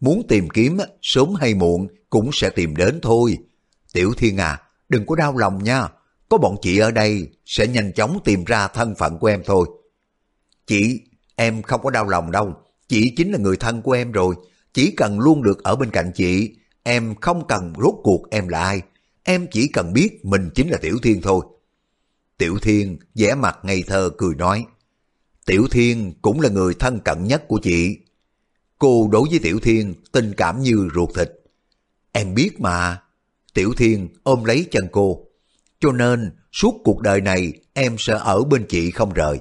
A: Muốn tìm kiếm sớm hay muộn cũng sẽ tìm đến thôi. Tiểu Thiên à, đừng có đau lòng nha. Có bọn chị ở đây sẽ nhanh chóng tìm ra thân phận của em thôi. Chị, em không có đau lòng đâu. Chị chính là người thân của em rồi. Chỉ cần luôn được ở bên cạnh chị, em không cần rốt cuộc em là ai. Em chỉ cần biết mình chính là Tiểu Thiên thôi. Tiểu Thiên vẻ mặt ngây thơ cười nói. Tiểu Thiên cũng là người thân cận nhất của chị. Cô đối với Tiểu Thiên tình cảm như ruột thịt. Em biết mà. Tiểu Thiên ôm lấy chân cô. Cho nên suốt cuộc đời này em sẽ ở bên chị không rời.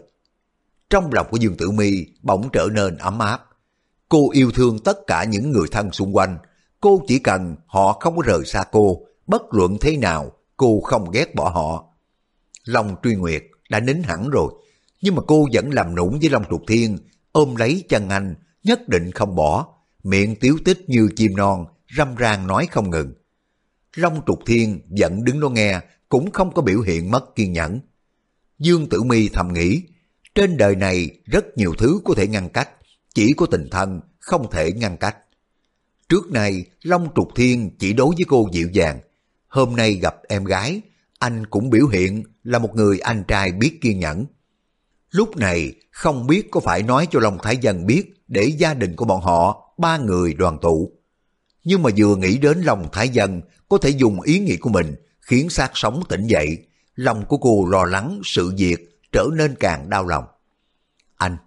A: Trong lòng của Dương Tử Mi bỗng trở nên ấm áp. Cô yêu thương tất cả những người thân xung quanh. Cô chỉ cần họ không có rời xa cô, bất luận thế nào, cô không ghét bỏ họ. Long truy nguyệt đã nín hẳn rồi, nhưng mà cô vẫn làm nũng với Long Trục Thiên, ôm lấy chân anh, nhất định không bỏ, miệng tiếu tích như chim non, râm ran nói không ngừng. Long Trục Thiên vẫn đứng đó nghe, cũng không có biểu hiện mất kiên nhẫn. Dương Tử Mi thầm nghĩ, trên đời này rất nhiều thứ có thể ngăn cách, chỉ có tình thân không thể ngăn cách. Trước này, Long Trục Thiên chỉ đối với cô dịu dàng. Hôm nay gặp em gái, anh cũng biểu hiện là một người anh trai biết kiên nhẫn. Lúc này, không biết có phải nói cho Long Thái Dân biết để gia đình của bọn họ ba người đoàn tụ. Nhưng mà vừa nghĩ đến Long Thái Dân có thể dùng ý nghĩ của mình khiến xác sống tỉnh dậy, lòng của cô lo lắng sự việc trở nên càng đau lòng. Anh,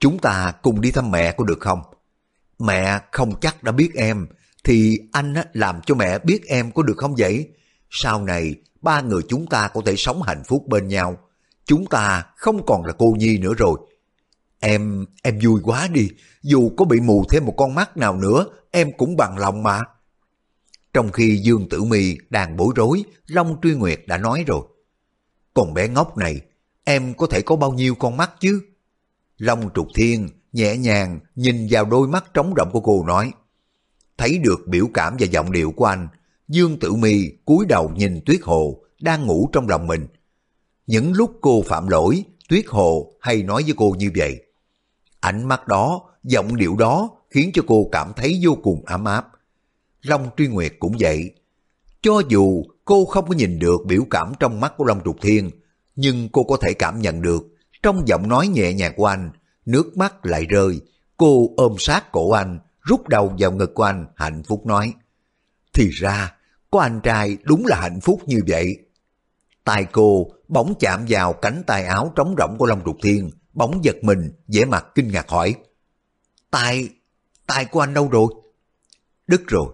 A: chúng ta cùng đi thăm mẹ có được không? Mẹ không chắc đã biết em, thì anh làm cho mẹ biết em có được không vậy? Sau này, ba người chúng ta có thể sống hạnh phúc bên nhau. Chúng ta không còn là cô Nhi nữa rồi. Em, em vui quá đi, dù có bị mù thêm một con mắt nào nữa, em cũng bằng lòng mà. Trong khi Dương Tử Mi đang bối rối, Long Truy Nguyệt đã nói rồi. Còn bé ngốc này, em có thể có bao nhiêu con mắt chứ? Long Trục Thiên nhẹ nhàng nhìn vào đôi mắt trống rộng của cô nói. Thấy được biểu cảm và giọng điệu của anh, Dương Tử Mi cúi đầu nhìn Tuyết Hồ đang ngủ trong lòng mình. Những lúc cô phạm lỗi, Tuyết Hồ hay nói với cô như vậy. Ánh mắt đó, giọng điệu đó khiến cho cô cảm thấy vô cùng ấm áp. Long Truy Nguyệt cũng vậy. Cho dù cô không có nhìn được biểu cảm trong mắt của Long Trục Thiên, nhưng cô có thể cảm nhận được trong giọng nói nhẹ nhàng của anh, nước mắt lại rơi. Cô ôm sát cổ anh, rút đầu vào ngực của anh, hạnh phúc nói. Thì ra, có anh trai đúng là hạnh phúc như vậy. Tay cô bỗng chạm vào cánh tay áo trống rỗng của Long Trục Thiên, bỗng giật mình, vẻ mặt kinh ngạc hỏi. Tay, tay của anh đâu rồi? Đứt rồi.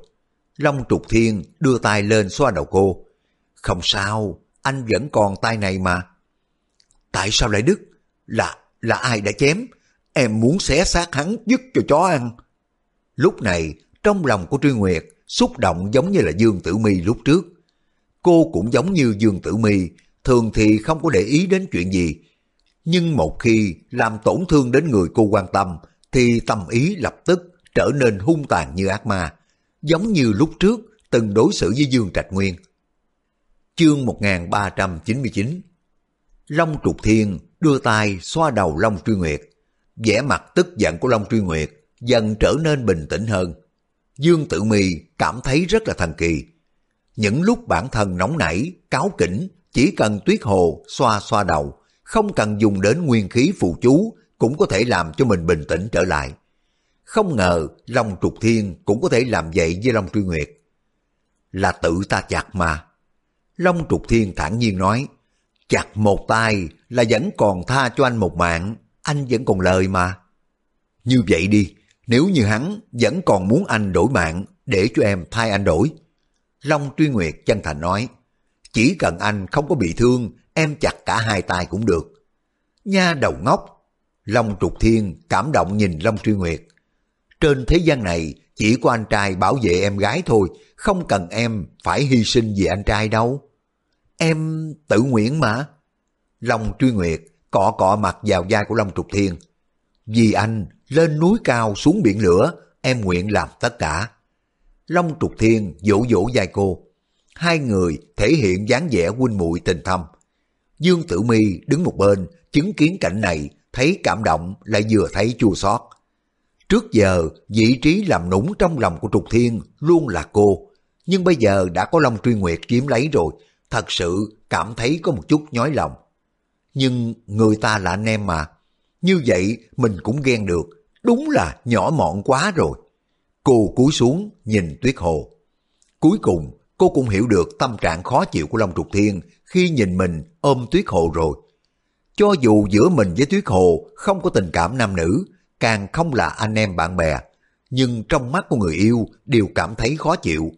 A: Long Trục Thiên đưa tay lên xoa đầu cô. Không sao, anh vẫn còn tay này mà. Tại sao lại đứt? Là, là ai đã chém? Em muốn xé xác hắn dứt cho chó ăn. Lúc này, trong lòng của Truy Nguyệt xúc động giống như là Dương Tử Mi lúc trước. Cô cũng giống như Dương Tử Mi, thường thì không có để ý đến chuyện gì. Nhưng một khi làm tổn thương đến người cô quan tâm, thì tâm ý lập tức trở nên hung tàn như ác ma, giống như lúc trước từng đối xử với Dương Trạch Nguyên. Chương 1399 Long Trục Thiên đưa tay xoa đầu Long Truy Nguyệt. vẻ mặt tức giận của Long Truy Nguyệt dần trở nên bình tĩnh hơn. Dương Tử Mi cảm thấy rất là thần kỳ. Những lúc bản thân nóng nảy, cáo kỉnh, chỉ cần tuyết hồ xoa xoa đầu, không cần dùng đến nguyên khí phụ chú cũng có thể làm cho mình bình tĩnh trở lại. Không ngờ Long Trục Thiên cũng có thể làm vậy với Long Truy Nguyệt. Là tự ta chặt mà. Long Trục Thiên thản nhiên nói, chặt một tay là vẫn còn tha cho anh một mạng, anh vẫn còn lời mà. Như vậy đi, nếu như hắn vẫn còn muốn anh đổi mạng để cho em thay anh đổi. Long Truy Nguyệt chân thành nói, chỉ cần anh không có bị thương, em chặt cả hai tay cũng được. Nha đầu ngốc, Long Trục Thiên cảm động nhìn Long Truy Nguyệt. Trên thế gian này chỉ có anh trai bảo vệ em gái thôi, không cần em phải hy sinh vì anh trai đâu. Em tự nguyện mà. Long Truy Nguyệt cọ cọ mặt vào vai của Long Trục Thiên. Vì anh lên núi cao xuống biển lửa, em nguyện làm tất cả. Long Trục Thiên vỗ vỗ vai cô. Hai người thể hiện dáng vẻ huynh muội tình thâm. Dương Tử Mi đứng một bên, chứng kiến cảnh này, thấy cảm động lại vừa thấy chua xót. Trước giờ, vị trí làm nũng trong lòng của Trục Thiên luôn là cô, nhưng bây giờ đã có Long Truy Nguyệt chiếm lấy rồi, thật sự cảm thấy có một chút nhói lòng. Nhưng người ta là anh em mà, như vậy mình cũng ghen được, đúng là nhỏ mọn quá rồi. Cô cúi xuống nhìn Tuyết Hồ. Cuối cùng, cô cũng hiểu được tâm trạng khó chịu của Long Trục Thiên khi nhìn mình ôm Tuyết Hồ rồi. Cho dù giữa mình với Tuyết Hồ không có tình cảm nam nữ, càng không là anh em bạn bè, nhưng trong mắt của người yêu đều cảm thấy khó chịu.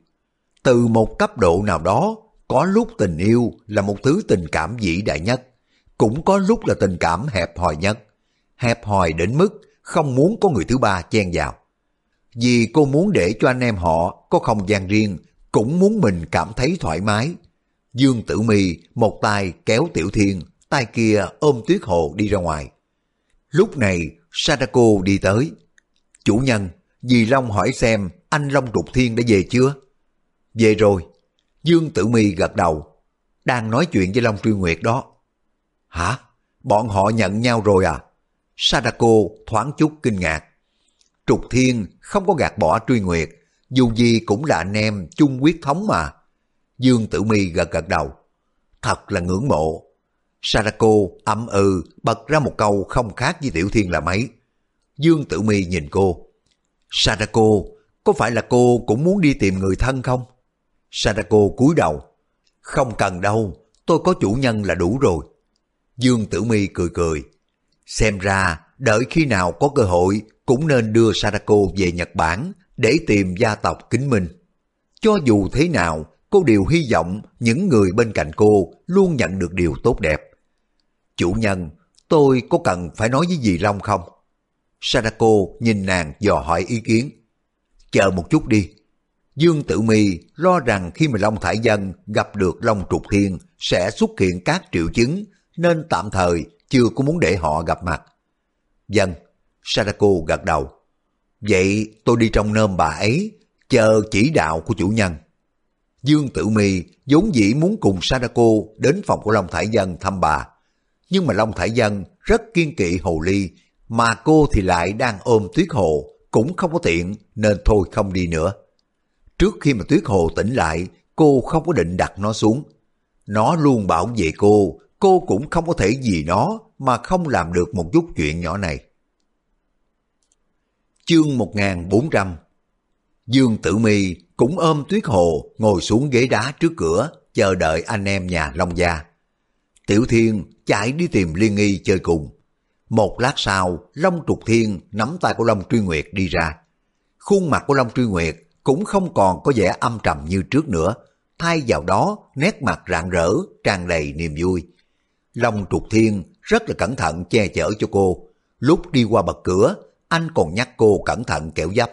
A: Từ một cấp độ nào đó, có lúc tình yêu là một thứ tình cảm vĩ đại nhất, cũng có lúc là tình cảm hẹp hòi nhất. Hẹp hòi đến mức không muốn có người thứ ba chen vào. Vì cô muốn để cho anh em họ có không gian riêng, cũng muốn mình cảm thấy thoải mái. Dương Tử Mi một tay kéo Tiểu Thiên, tay kia ôm Tuyết Hồ đi ra ngoài. Lúc này Sadako đi tới. Chủ nhân, dì Long hỏi xem anh Long Trục Thiên đã về chưa? Về rồi. Dương Tử Mi gật đầu. Đang nói chuyện với Long Truy Nguyệt đó. Hả? bọn họ nhận nhau rồi à? Sadako thoáng chút kinh ngạc. Trục Thiên không có gạt bỏ truy nguyệt, dù gì cũng là anh em chung quyết thống mà. Dương Tử Mi gật gật đầu. Thật là ngưỡng mộ. Sadako ậm ừ bật ra một câu không khác với Tiểu Thiên là mấy. Dương Tử Mi nhìn cô. Sadako, có phải là cô cũng muốn đi tìm người thân không? Sadako cúi đầu. Không cần đâu, tôi có chủ nhân là đủ rồi. Dương Tử Mi cười cười. Xem ra, đợi khi nào có cơ hội cũng nên đưa Sadako về Nhật Bản để tìm gia tộc kính minh. Cho dù thế nào, cô đều hy vọng những người bên cạnh cô luôn nhận được điều tốt đẹp. Chủ nhân, tôi có cần phải nói với dì Long không? Sadako nhìn nàng dò hỏi ý kiến. Chờ một chút đi. Dương Tử Mi lo rằng khi mà Long Thải Dân gặp được Long Trục Thiên sẽ xuất hiện các triệu chứng nên tạm thời chưa có muốn để họ gặp mặt. Dân, Sadako gật đầu. Vậy tôi đi trong nơm bà ấy, chờ chỉ đạo của chủ nhân. Dương Tử Mi vốn dĩ muốn cùng Sadako đến phòng của Long Thải Dân thăm bà. Nhưng mà Long Thải Dân rất kiên kỵ hồ ly, mà cô thì lại đang ôm tuyết hồ, cũng không có tiện nên thôi không đi nữa. Trước khi mà tuyết hồ tỉnh lại, cô không có định đặt nó xuống. Nó luôn bảo vệ cô, cô cũng không có thể vì nó mà không làm được một chút chuyện nhỏ này. Chương 1400 Dương Tử Mi cũng ôm Tuyết Hồ ngồi xuống ghế đá trước cửa chờ đợi anh em nhà Long Gia. Tiểu Thiên chạy đi tìm Liên Nghi chơi cùng. Một lát sau, Long Trục Thiên nắm tay của Long Truy Nguyệt đi ra. Khuôn mặt của Long Truy Nguyệt cũng không còn có vẻ âm trầm như trước nữa, thay vào đó nét mặt rạng rỡ, tràn đầy niềm vui. Long Trục Thiên rất là cẩn thận che chở cho cô. Lúc đi qua bậc cửa, anh còn nhắc cô cẩn thận kẻo dấp.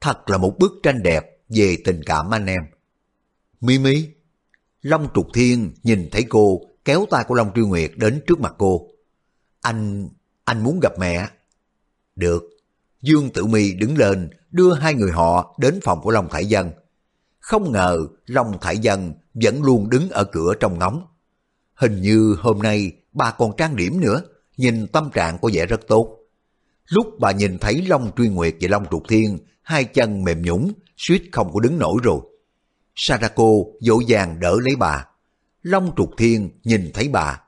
A: Thật là một bức tranh đẹp về tình cảm anh em. Mimi, Long Trục Thiên nhìn thấy cô kéo tay của Long Truy Nguyệt đến trước mặt cô. Anh, anh muốn gặp mẹ. Được. Dương Tử Mi đứng lên đưa hai người họ đến phòng của Long Thải Dân. Không ngờ Long Thải Dân vẫn luôn đứng ở cửa trong ngóng. Hình như hôm nay bà còn trang điểm nữa, nhìn tâm trạng có vẻ rất tốt. Lúc bà nhìn thấy Long Truy Nguyệt và Long Trục Thiên, hai chân mềm nhũng, suýt không có đứng nổi rồi. Sarako dỗ dàng đỡ lấy bà. Long Trục Thiên nhìn thấy bà.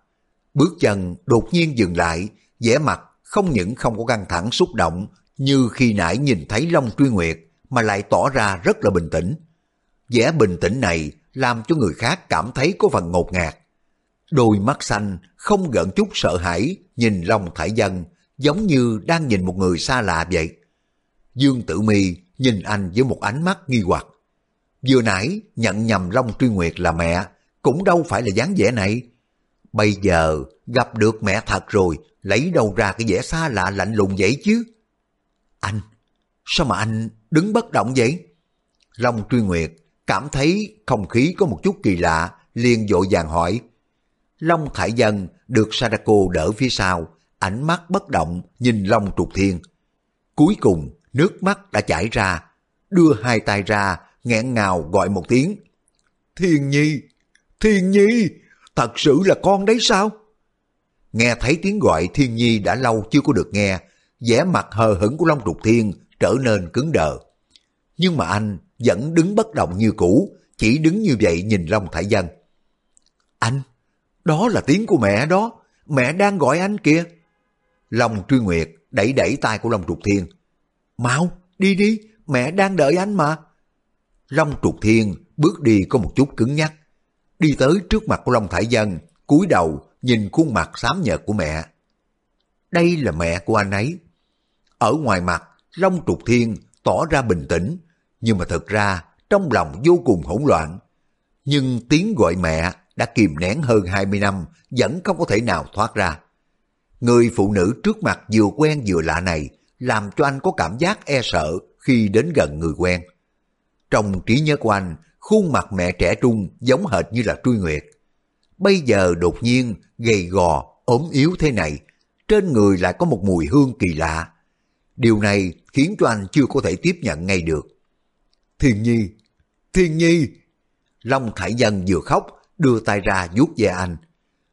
A: Bước chân đột nhiên dừng lại, vẻ mặt không những không có căng thẳng xúc động như khi nãy nhìn thấy Long Truy Nguyệt mà lại tỏ ra rất là bình tĩnh. vẻ bình tĩnh này làm cho người khác cảm thấy có phần ngột ngạt. Đôi mắt xanh không gợn chút sợ hãi nhìn Long Thải Dân giống như đang nhìn một người xa lạ vậy. Dương Tử Mi nhìn anh với một ánh mắt nghi hoặc. Vừa nãy nhận nhầm Long Truy Nguyệt là mẹ, cũng đâu phải là dáng vẻ này. Bây giờ gặp được mẹ thật rồi, lấy đâu ra cái vẻ xa lạ lạnh lùng vậy chứ? Anh, sao mà anh đứng bất động vậy? Long Truy Nguyệt cảm thấy không khí có một chút kỳ lạ, liền dội vàng hỏi. Long Thải Dân được Sadako đỡ phía sau, ánh mắt bất động nhìn Long Trục Thiên. Cuối cùng, nước mắt đã chảy ra, đưa hai tay ra, nghẹn ngào gọi một tiếng. Thiên Nhi, Thiên Nhi, thật sự là con đấy sao? Nghe thấy tiếng gọi Thiên Nhi đã lâu chưa có được nghe, vẻ mặt hờ hững của Long Trục Thiên trở nên cứng đờ. Nhưng mà anh vẫn đứng bất động như cũ, chỉ đứng như vậy nhìn Long Thải Dân. Anh, đó là tiếng của mẹ đó, mẹ đang gọi anh kìa. Long Truy Nguyệt đẩy đẩy tay của Long Trục Thiên. Mau, đi đi, mẹ đang đợi anh mà. Long Trục Thiên bước đi có một chút cứng nhắc. Đi tới trước mặt của Long Thải Dân, cúi đầu nhìn khuôn mặt xám nhợt của mẹ. Đây là mẹ của anh ấy. Ở ngoài mặt, Long Trục Thiên tỏ ra bình tĩnh, nhưng mà thật ra trong lòng vô cùng hỗn loạn. Nhưng tiếng gọi mẹ đã kìm nén hơn 20 năm vẫn không có thể nào thoát ra. Người phụ nữ trước mặt vừa quen vừa lạ này làm cho anh có cảm giác e sợ khi đến gần người quen. Trong trí nhớ của anh, khuôn mặt mẹ trẻ trung giống hệt như là Truy Nguyệt. Bây giờ đột nhiên gầy gò, ốm yếu thế này, trên người lại có một mùi hương kỳ lạ. Điều này khiến cho anh chưa có thể tiếp nhận ngay được. Thiên Nhi, Thiên Nhi! Long Thải Dân vừa khóc, đưa tay ra vuốt về anh.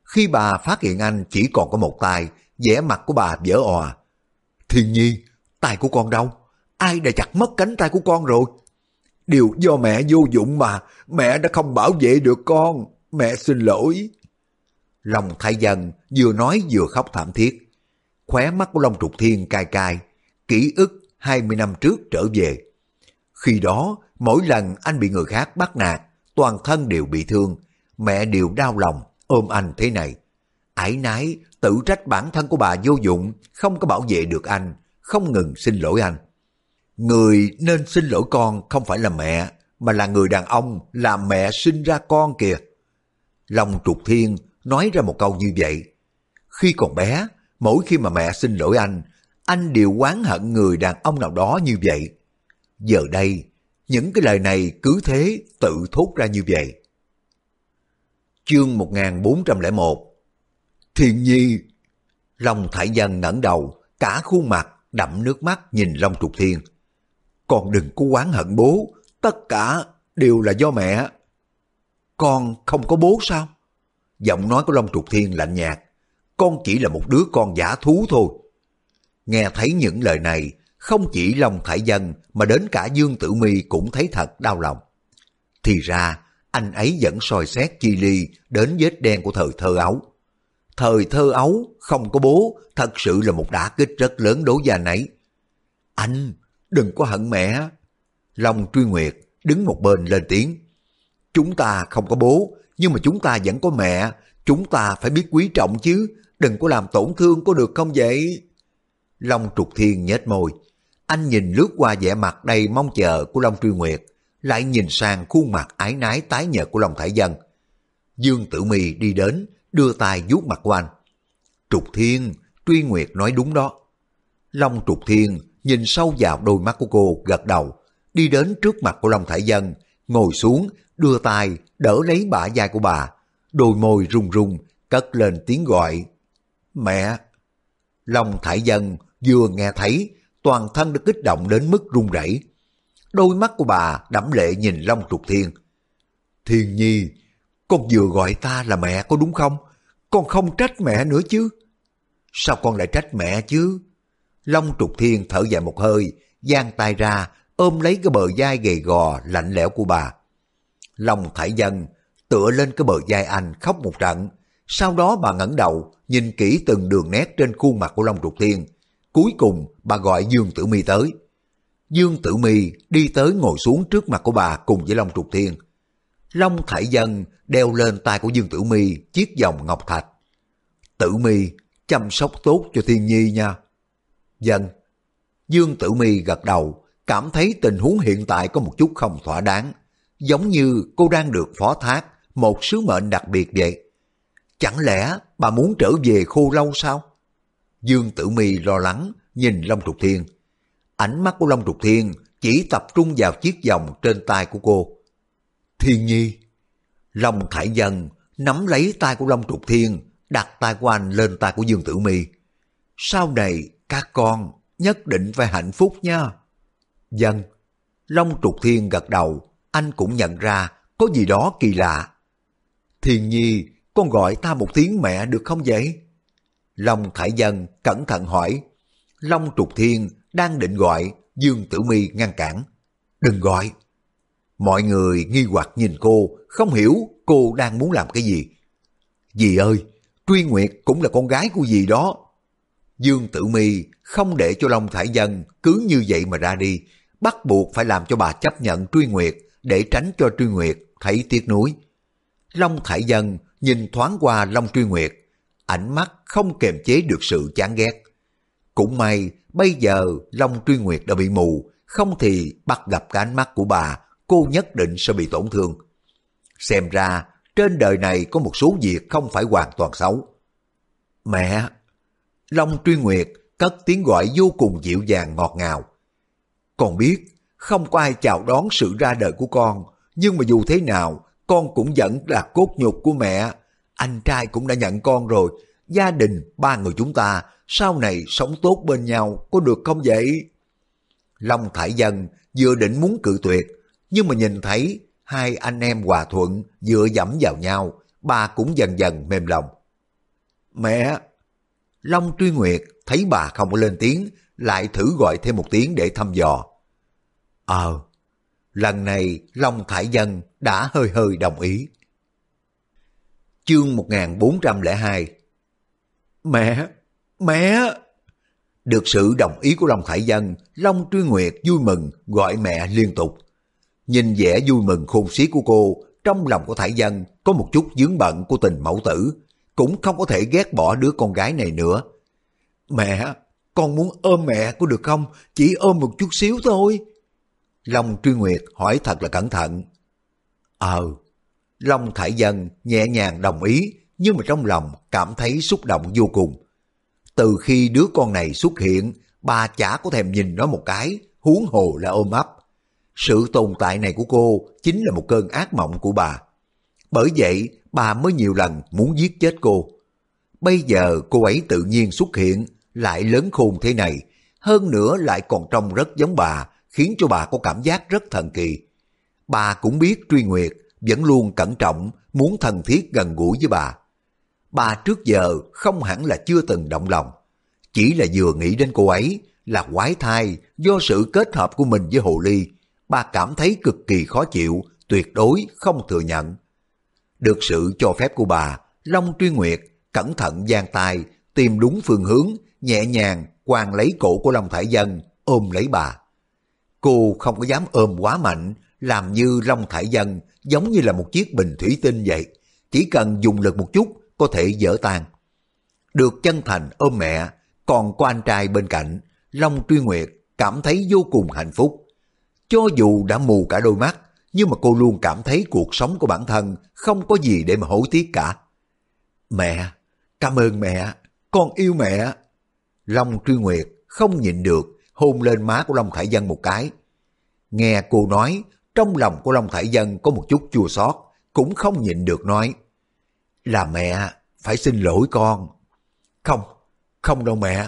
A: Khi bà phát hiện anh chỉ còn có một tay, vẻ mặt của bà vỡ òa. Thiên nhi, tay của con đâu? Ai đã chặt mất cánh tay của con rồi? Điều do mẹ vô dụng mà, mẹ đã không bảo vệ được con. Mẹ xin lỗi. Lòng thái dân vừa nói vừa khóc thảm thiết. Khóe mắt của Long Trục Thiên cay cay, ký ức 20 năm trước trở về. Khi đó, mỗi lần anh bị người khác bắt nạt, toàn thân đều bị thương, mẹ đều đau lòng, ôm anh thế này. Ải nái, tự trách bản thân của bà vô dụng, không có bảo vệ được anh, không ngừng xin lỗi anh. Người nên xin lỗi con không phải là mẹ, mà là người đàn ông là mẹ sinh ra con kìa. Lòng trục thiên nói ra một câu như vậy. Khi còn bé, mỗi khi mà mẹ xin lỗi anh, anh đều oán hận người đàn ông nào đó như vậy. Giờ đây, những cái lời này cứ thế tự thốt ra như vậy. Chương 1401 Thiên nhi Long Thải Dân ngẩng đầu, cả khuôn mặt đậm nước mắt nhìn Long Trục Thiên. Con đừng có oán hận bố, tất cả đều là do mẹ. Con không có bố sao? Giọng nói của Long Trục Thiên lạnh nhạt. Con chỉ là một đứa con giả thú thôi. Nghe thấy những lời này, không chỉ Long Thải Dân mà đến cả Dương Tử Mi cũng thấy thật đau lòng. Thì ra, anh ấy vẫn soi xét chi ly đến vết đen của thời thơ ấu. Thời thơ ấu không có bố thật sự là một đả kích rất lớn đối với anh ấy. Anh, đừng có hận mẹ. Long truy nguyệt đứng một bên lên tiếng. Chúng ta không có bố, nhưng mà chúng ta vẫn có mẹ. Chúng ta phải biết quý trọng chứ, đừng có làm tổn thương có được không vậy? Long trục thiên nhếch môi. Anh nhìn lướt qua vẻ mặt đầy mong chờ của Long truy nguyệt, lại nhìn sang khuôn mặt ái nái tái nhợt của Long Thải Dân. Dương Tử Mi đi đến, đưa tay vuốt mặt của anh. Trục Thiên, Truy Nguyệt nói đúng đó. Long Trục Thiên nhìn sâu vào đôi mắt của cô, gật đầu, đi đến trước mặt của Long Thải Dân, ngồi xuống, đưa tay, đỡ lấy bả vai của bà. Đôi môi run run, cất lên tiếng gọi. Mẹ! Long Thải Dân vừa nghe thấy, toàn thân đã kích động đến mức run rẩy. Đôi mắt của bà đẫm lệ nhìn Long Trục Thiên. Thiên Nhi, con vừa gọi ta là mẹ có đúng không? Con không trách mẹ nữa chứ. Sao con lại trách mẹ chứ? Long trục thiên thở dài một hơi, giang tay ra, ôm lấy cái bờ vai gầy gò, lạnh lẽo của bà. Long thải dân, tựa lên cái bờ vai anh khóc một trận. Sau đó bà ngẩng đầu, nhìn kỹ từng đường nét trên khuôn mặt của Long trục thiên. Cuối cùng bà gọi Dương Tử Mi tới. Dương Tử Mi đi tới ngồi xuống trước mặt của bà cùng với Long Trục Thiên. Long Thải Dân đeo lên tay của Dương Tử Mi chiếc vòng ngọc thạch. Tử Mi chăm sóc tốt cho Thiên Nhi nha. Dân. Dương Tử Mi gật đầu, cảm thấy tình huống hiện tại có một chút không thỏa đáng, giống như cô đang được phó thác một sứ mệnh đặc biệt vậy. Chẳng lẽ bà muốn trở về khô lâu sao? Dương Tử Mi lo lắng nhìn Long Trục Thiên. Ánh mắt của Long Trục Thiên chỉ tập trung vào chiếc vòng trên tay của cô. Thiên Nhi. Long Thải Dân nắm lấy tay của Long Trục Thiên, đặt tay của anh lên tay của Dương Tử Mi. Sau này các con nhất định phải hạnh phúc nha. Dân. Long Trục Thiên gật đầu, anh cũng nhận ra có gì đó kỳ lạ. Thiên Nhi, con gọi ta một tiếng mẹ được không vậy? Long Thải Dân cẩn thận hỏi. Long Trục Thiên đang định gọi, Dương Tử Mi ngăn cản. Đừng gọi. Mọi người nghi hoặc nhìn cô, không hiểu cô đang muốn làm cái gì. Dì ơi, Truy Nguyệt cũng là con gái của dì đó. Dương Tử Mi không để cho Long Thải Dân cứ như vậy mà ra đi, bắt buộc phải làm cho bà chấp nhận Truy Nguyệt để tránh cho Truy Nguyệt thấy tiếc nuối. Long Thải Dân nhìn thoáng qua Long Truy Nguyệt, ánh mắt không kềm chế được sự chán ghét. Cũng may bây giờ Long Truy Nguyệt đã bị mù, không thì bắt gặp cái ánh mắt của bà cô nhất định sẽ bị tổn thương. Xem ra, trên đời này có một số việc không phải hoàn toàn xấu. Mẹ! Long Truy Nguyệt cất tiếng gọi vô cùng dịu dàng ngọt ngào. Con biết, không có ai chào đón sự ra đời của con, nhưng mà dù thế nào, con cũng vẫn là cốt nhục của mẹ. Anh trai cũng đã nhận con rồi, gia đình ba người chúng ta sau này sống tốt bên nhau có được không vậy? Long Thải Dân vừa định muốn cự tuyệt, nhưng mà nhìn thấy hai anh em hòa thuận dựa dẫm vào nhau, bà cũng dần dần mềm lòng. Mẹ! Long Truy Nguyệt thấy bà không có lên tiếng, lại thử gọi thêm một tiếng để thăm dò. Ờ, lần này Long Thải Dân đã hơi hơi đồng ý. Chương 1402 Mẹ! Mẹ! Được sự đồng ý của Long Thải Dân, Long Truy Nguyệt vui mừng gọi mẹ liên tục. Nhìn vẻ vui mừng khôn xiết của cô, trong lòng của Thải Dân có một chút dướng bận của tình mẫu tử, cũng không có thể ghét bỏ đứa con gái này nữa. Mẹ, con muốn ôm mẹ có được không? Chỉ ôm một chút xíu thôi. Long Truy Nguyệt hỏi thật là cẩn thận. Ờ, Long Thải Dân nhẹ nhàng đồng ý, nhưng mà trong lòng cảm thấy xúc động vô cùng. Từ khi đứa con này xuất hiện, bà chả có thèm nhìn nó một cái, huống hồ là ôm ấp. Sự tồn tại này của cô chính là một cơn ác mộng của bà. Bởi vậy, bà mới nhiều lần muốn giết chết cô. Bây giờ cô ấy tự nhiên xuất hiện, lại lớn khôn thế này, hơn nữa lại còn trông rất giống bà, khiến cho bà có cảm giác rất thần kỳ. Bà cũng biết truy nguyệt, vẫn luôn cẩn trọng, muốn thân thiết gần gũi với bà. Bà trước giờ không hẳn là chưa từng động lòng, chỉ là vừa nghĩ đến cô ấy là quái thai do sự kết hợp của mình với Hồ Ly, bà cảm thấy cực kỳ khó chịu, tuyệt đối không thừa nhận. Được sự cho phép của bà, Long Truy Nguyệt cẩn thận giang tay, tìm đúng phương hướng, nhẹ nhàng quàng lấy cổ của Long Thải Dân, ôm lấy bà. Cô không có dám ôm quá mạnh, làm như Long Thải Dân giống như là một chiếc bình thủy tinh vậy. Chỉ cần dùng lực một chút có thể dở tan. Được chân thành ôm mẹ, còn có anh trai bên cạnh, Long Truy Nguyệt cảm thấy vô cùng hạnh phúc. Cho dù đã mù cả đôi mắt, nhưng mà cô luôn cảm thấy cuộc sống của bản thân không có gì để mà hối tiếc cả. Mẹ, cảm ơn mẹ, con yêu mẹ. Long Truy Nguyệt không nhịn được, hôn lên má của Long Thải Dân một cái. Nghe cô nói, trong lòng của Long Thải Dân có một chút chua xót, cũng không nhịn được nói. Là mẹ, phải xin lỗi con. Không, không đâu mẹ.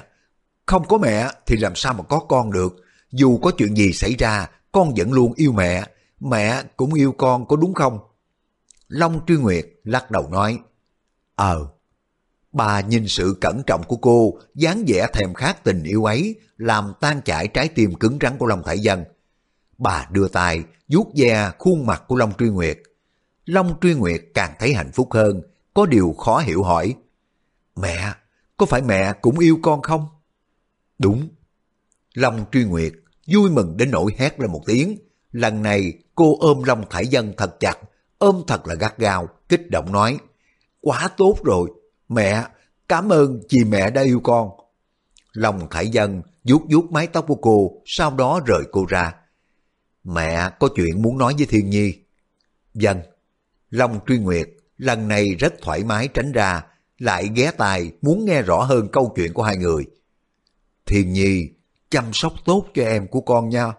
A: Không có mẹ thì làm sao mà có con được. Dù có chuyện gì xảy ra, con vẫn luôn yêu mẹ. Mẹ cũng yêu con có đúng không? Long Truy Nguyệt lắc đầu nói. Ờ, bà nhìn sự cẩn trọng của cô, dáng vẻ thèm khát tình yêu ấy, làm tan chảy trái tim cứng rắn của Long Thải Dân. Bà đưa tay, vuốt ve khuôn mặt của Long Truy Nguyệt. Long Truy Nguyệt càng thấy hạnh phúc hơn, có điều khó hiểu hỏi. Mẹ, có phải mẹ cũng yêu con không? Đúng. Long Truy Nguyệt vui mừng đến nỗi hét lên một tiếng. Lần này cô ôm Long Thải Dân thật chặt, ôm thật là gắt gao, kích động nói. Quá tốt rồi, mẹ, cảm ơn chị mẹ đã yêu con. Long Thải Dân vuốt vuốt mái tóc của cô, sau đó rời cô ra. Mẹ có chuyện muốn nói với Thiên Nhi. Dân. Long Truy Nguyệt lần này rất thoải mái tránh ra, lại ghé tai muốn nghe rõ hơn câu chuyện của hai người. Thiên Nhi, chăm sóc tốt cho em của con nha.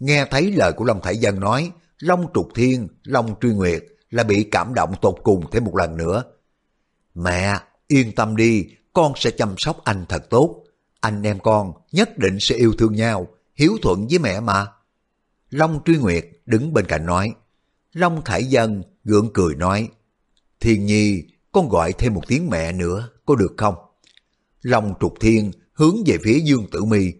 A: Nghe thấy lời của Long Thải Dân nói, Long Trục Thiên, Long Truy Nguyệt là bị cảm động tột cùng thêm một lần nữa. Mẹ, yên tâm đi, con sẽ chăm sóc anh thật tốt. Anh em con nhất định sẽ yêu thương nhau, hiếu thuận với mẹ mà. Long Truy Nguyệt đứng bên cạnh nói. Long Thải Dân gượng cười nói. Thiên Nhi, con gọi thêm một tiếng mẹ nữa, có được không? Long Trục Thiên hướng về phía Dương Tử Mi,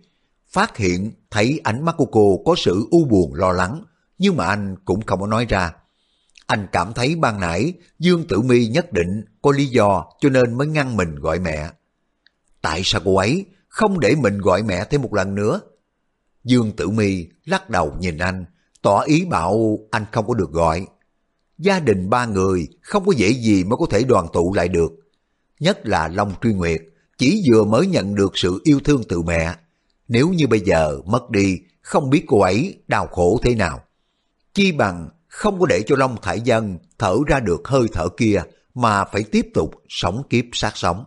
A: phát hiện thấy ánh mắt của cô có sự u buồn lo lắng, nhưng mà anh cũng không có nói ra. Anh cảm thấy ban nãy Dương Tử Mi nhất định có lý do cho nên mới ngăn mình gọi mẹ. Tại sao cô ấy không để mình gọi mẹ thêm một lần nữa? Dương Tử Mi lắc đầu nhìn anh, tỏ ý bảo anh không có được gọi. Gia đình ba người không có dễ gì mới có thể đoàn tụ lại được. Nhất là Long Truy Nguyệt, chỉ vừa mới nhận được sự yêu thương từ mẹ. Nếu như bây giờ mất đi, không biết cô ấy đau khổ thế nào. Chi bằng không có để cho Long Thải Dân thở ra được hơi thở kia mà phải tiếp tục sống kiếp sát sống.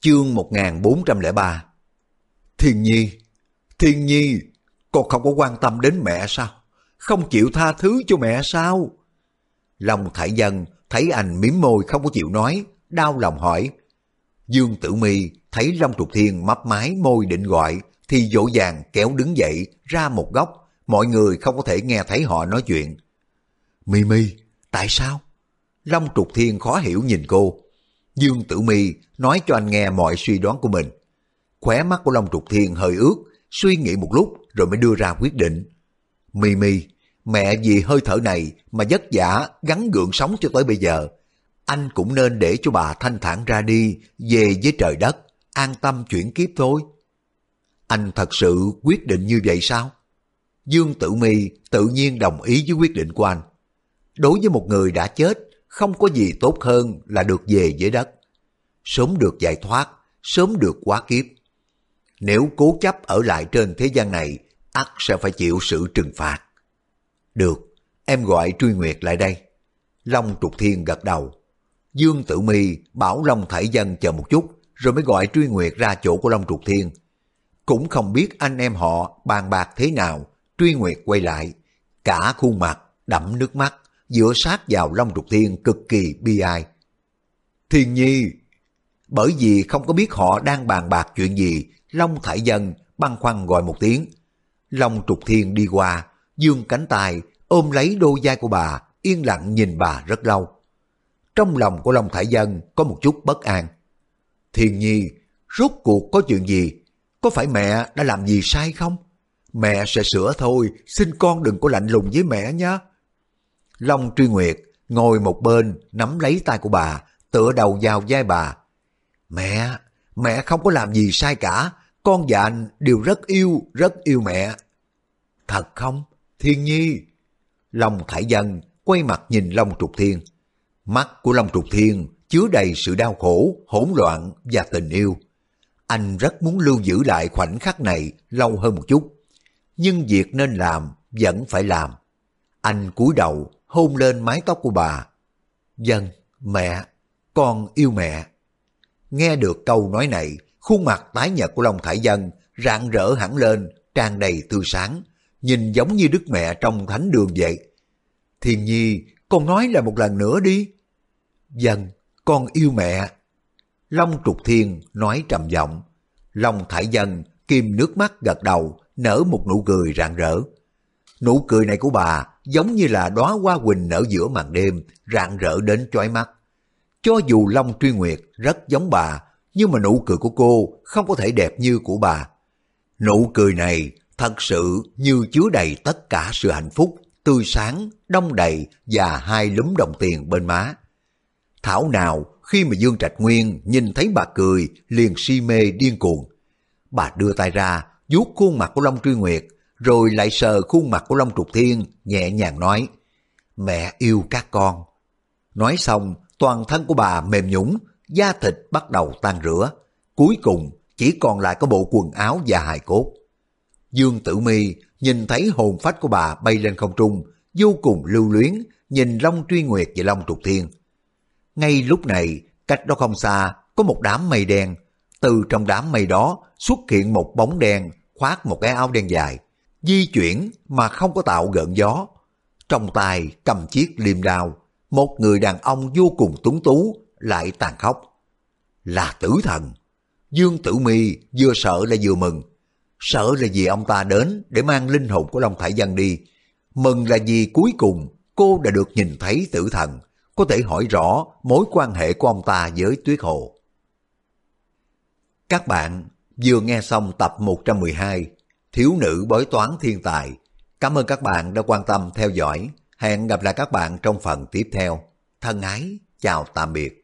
A: Chương 1403 Thiên Nhi, Thiên Nhi, con không có quan tâm đến mẹ sao? Không chịu tha thứ cho mẹ sao? Long Thải Dân thấy anh miếm môi không có chịu nói, đau lòng hỏi. Dương Tử Mi thấy Long Trục Thiên mấp mái môi định gọi, thì dỗ dàng kéo đứng dậy ra một góc, mọi người không có thể nghe thấy họ nói chuyện. Mi Mi, tại sao? Long Trục Thiên khó hiểu nhìn cô. Dương Tử Mi nói cho anh nghe mọi suy đoán của mình. Khóe mắt của Long Trục Thiên hơi ướt, suy nghĩ một lúc rồi mới đưa ra quyết định. Mì mì, mẹ vì hơi thở này mà vất vả gắn gượng sống cho tới bây giờ. Anh cũng nên để cho bà thanh thản ra đi, về với trời đất, an tâm chuyển kiếp thôi. Anh thật sự quyết định như vậy sao? Dương Tử Mi tự nhiên đồng ý với quyết định của anh. Đối với một người đã chết, không có gì tốt hơn là được về với đất. Sớm được giải thoát, sớm được quá kiếp. Nếu cố chấp ở lại trên thế gian này, ắt sẽ phải chịu sự trừng phạt. Được, em gọi Truy Nguyệt lại đây. Long Trục Thiên gật đầu. Dương Tử Mi bảo Long Thải Dân chờ một chút, rồi mới gọi Truy Nguyệt ra chỗ của Long Trục Thiên. Cũng không biết anh em họ bàn bạc thế nào, Truy Nguyệt quay lại, cả khuôn mặt đẫm nước mắt, dựa sát vào Long Trục Thiên cực kỳ bi ai. Thiên Nhi! Bởi vì không có biết họ đang bàn bạc chuyện gì, Long Thải Dân băn khoăn gọi một tiếng. Long Trục Thiên đi qua, dương cánh tay, ôm lấy đôi vai của bà, yên lặng nhìn bà rất lâu. Trong lòng của Long Thải Dân có một chút bất an. Thiên Nhi, rốt cuộc có chuyện gì? Có phải mẹ đã làm gì sai không? Mẹ sẽ sửa thôi, xin con đừng có lạnh lùng với mẹ nhé. Long Truy Nguyệt ngồi một bên nắm lấy tay của bà, tựa đầu vào vai bà. Mẹ, mẹ không có làm gì sai cả, con và anh đều rất yêu, rất yêu mẹ. Thật không? Thiên Nhi. Long Thải Dân quay mặt nhìn Long Trục Thiên. Mắt của Long Trục Thiên chứa đầy sự đau khổ, hỗn loạn và tình yêu. Anh rất muốn lưu giữ lại khoảnh khắc này lâu hơn một chút. Nhưng việc nên làm vẫn phải làm. Anh cúi đầu hôn lên mái tóc của bà. Dân, mẹ, con yêu mẹ. Nghe được câu nói này, khuôn mặt tái nhợt của Long Thải Dân rạng rỡ hẳn lên, tràn đầy tươi sáng, nhìn giống như đức mẹ trong thánh đường vậy. Thiền Nhi, con nói là một lần nữa đi. Dân, con yêu mẹ. Long Trục Thiên nói trầm giọng. Long Thải Dân kim nước mắt gật đầu, nở một nụ cười rạng rỡ. Nụ cười này của bà giống như là đóa hoa quỳnh nở giữa màn đêm, rạng rỡ đến chói mắt. Cho dù Long Truy Nguyệt rất giống bà, nhưng mà nụ cười của cô không có thể đẹp như của bà. Nụ cười này thật sự như chứa đầy tất cả sự hạnh phúc, tươi sáng, đông đầy và hai lúm đồng tiền bên má. Thảo nào khi mà Dương Trạch Nguyên nhìn thấy bà cười liền si mê điên cuồng. Bà đưa tay ra, vuốt khuôn mặt của Long Truy Nguyệt, rồi lại sờ khuôn mặt của Long Trục Thiên, nhẹ nhàng nói, mẹ yêu các con. Nói xong, toàn thân của bà mềm nhũng, da thịt bắt đầu tan rửa. Cuối cùng, chỉ còn lại có bộ quần áo và hài cốt. Dương Tử Mi nhìn thấy hồn phách của bà bay lên không trung, vô cùng lưu luyến, nhìn Long Truy Nguyệt và Long Trục Thiên. Ngay lúc này, cách đó không xa, có một đám mây đen. Từ trong đám mây đó xuất hiện một bóng đen khoác một cái áo đen dài, di chuyển mà không có tạo gợn gió. Trong tay cầm chiếc liềm đao, một người đàn ông vô cùng tuấn tú lại tàn khốc. Là tử thần. Dương Tử Mi vừa sợ là vừa mừng. Sợ là vì ông ta đến để mang linh hồn của Long Thải Dân đi. Mừng là vì cuối cùng cô đã được nhìn thấy tử thần, có thể hỏi rõ mối quan hệ của ông ta với Tuyết Hồ. Các bạn vừa nghe xong tập 112 Thiếu nữ bói toán thiên tài. Cảm ơn các bạn đã quan tâm theo dõi. Hẹn gặp lại các bạn trong phần tiếp theo. Thân ái, chào tạm biệt.